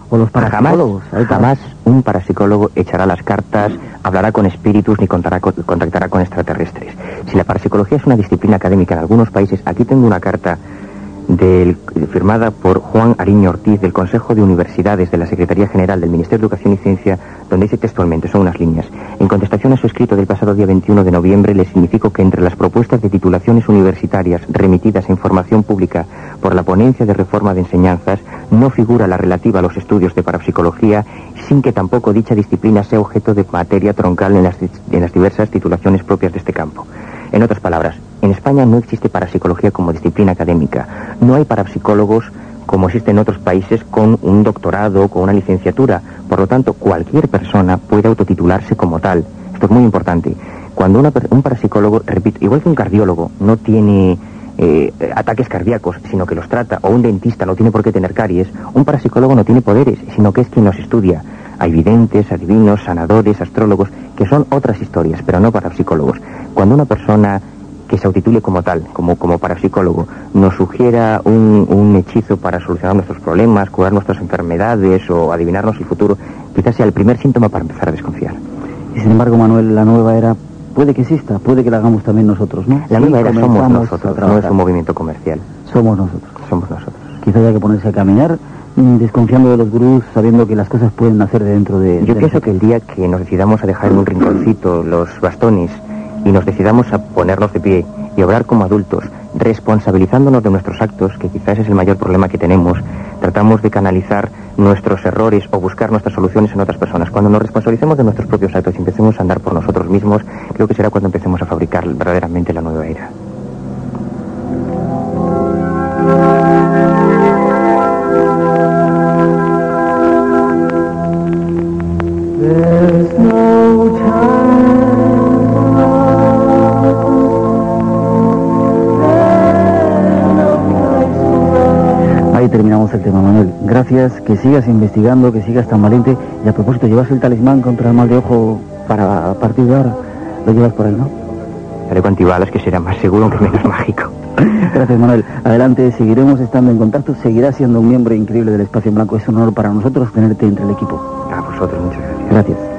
o los parapsicólogos. Jamás, un parapsicólogo echará las cartas, hablará con espíritus ni contactará con extraterrestres. Si la parapsicología es una disciplina académica en algunos países, aquí tengo una carta firmada por Juan Ariño Ortiz del Consejo de Universidades de la Secretaría General del Ministerio de Educación y Ciencia, donde dice textualmente, son unas líneas. En contestación a su escrito del pasado día 21 de noviembre, le significo que entre las propuestas de titulaciones universitarias remitidas a información pública por la Ponencia de Reforma de Enseñanzas no figura la relativa a los estudios de parapsicología, sin que tampoco dicha disciplina sea objeto de materia troncal en las, en las diversas titulaciones propias de este campo. En otras palabras, en España no existe parapsicología como disciplina académica. No hay parapsicólogos como existe en otros países con un doctorado, con una licenciatura. Por lo tanto, cualquier persona puede autotitularse como tal. Esto es muy importante. Cuando un parapsicólogo, repito, igual que un cardiólogo, no tiene eh, ataques cardíacos, sino que los trata, o un dentista no tiene por qué tener caries, un parapsicólogo no tiene poderes, sino que es quien los estudia. Hay videntes, adivinos, sanadores, astrólogos, que son otras historias, pero no parapsicólogos. Cuando una persona que se autitule como tal, como, como parapsicólogo, nos sugiera un, un hechizo para solucionar nuestros problemas, curar nuestras enfermedades o adivinarnos el futuro, quizás sea el primer síntoma para empezar a desconfiar. Y sin embargo, Manuel, la nueva era puede que exista, puede que la hagamos también nosotros, ¿no? La nueva era somos nosotros, no es un movimiento comercial. Somos nosotros. Somos nosotros. Quizás haya que ponerse a caminar desconfiando de los gurús, sabiendo que las cosas pueden nacer de dentro de... Yo pienso que el día que nos decidamos a dejar en un rinconcito los bastones y nos decidamos a ponernos de pie y obrar como adultos, responsabilizándonos de nuestros actos, que quizás es el mayor problema que tenemos, tratamos de canalizar nuestros errores o buscar nuestras soluciones en otras personas. Cuando nos responsabilicemos de nuestros propios actos y empecemos a andar por nosotros mismos, creo que será cuando empecemos a fabricar verdaderamente la nueva era. Terminamos el tema, Manuel. Gracias, que sigas investigando, que sigas tan valiente. Y a propósito, ¿llevas el talismán contra el mal de ojo para a partir de ahora? Lo llevas por ahí, ¿no? Haré con antibalas que será más seguro que menos [LAUGHS] mágico. Gracias, Manuel. Adelante, seguiremos estando en contacto. Seguirás siendo un miembro increíble del Espacio en Blanco. Es un honor para nosotros tenerte entre el equipo. A vosotros, muchas gracias. Gracias.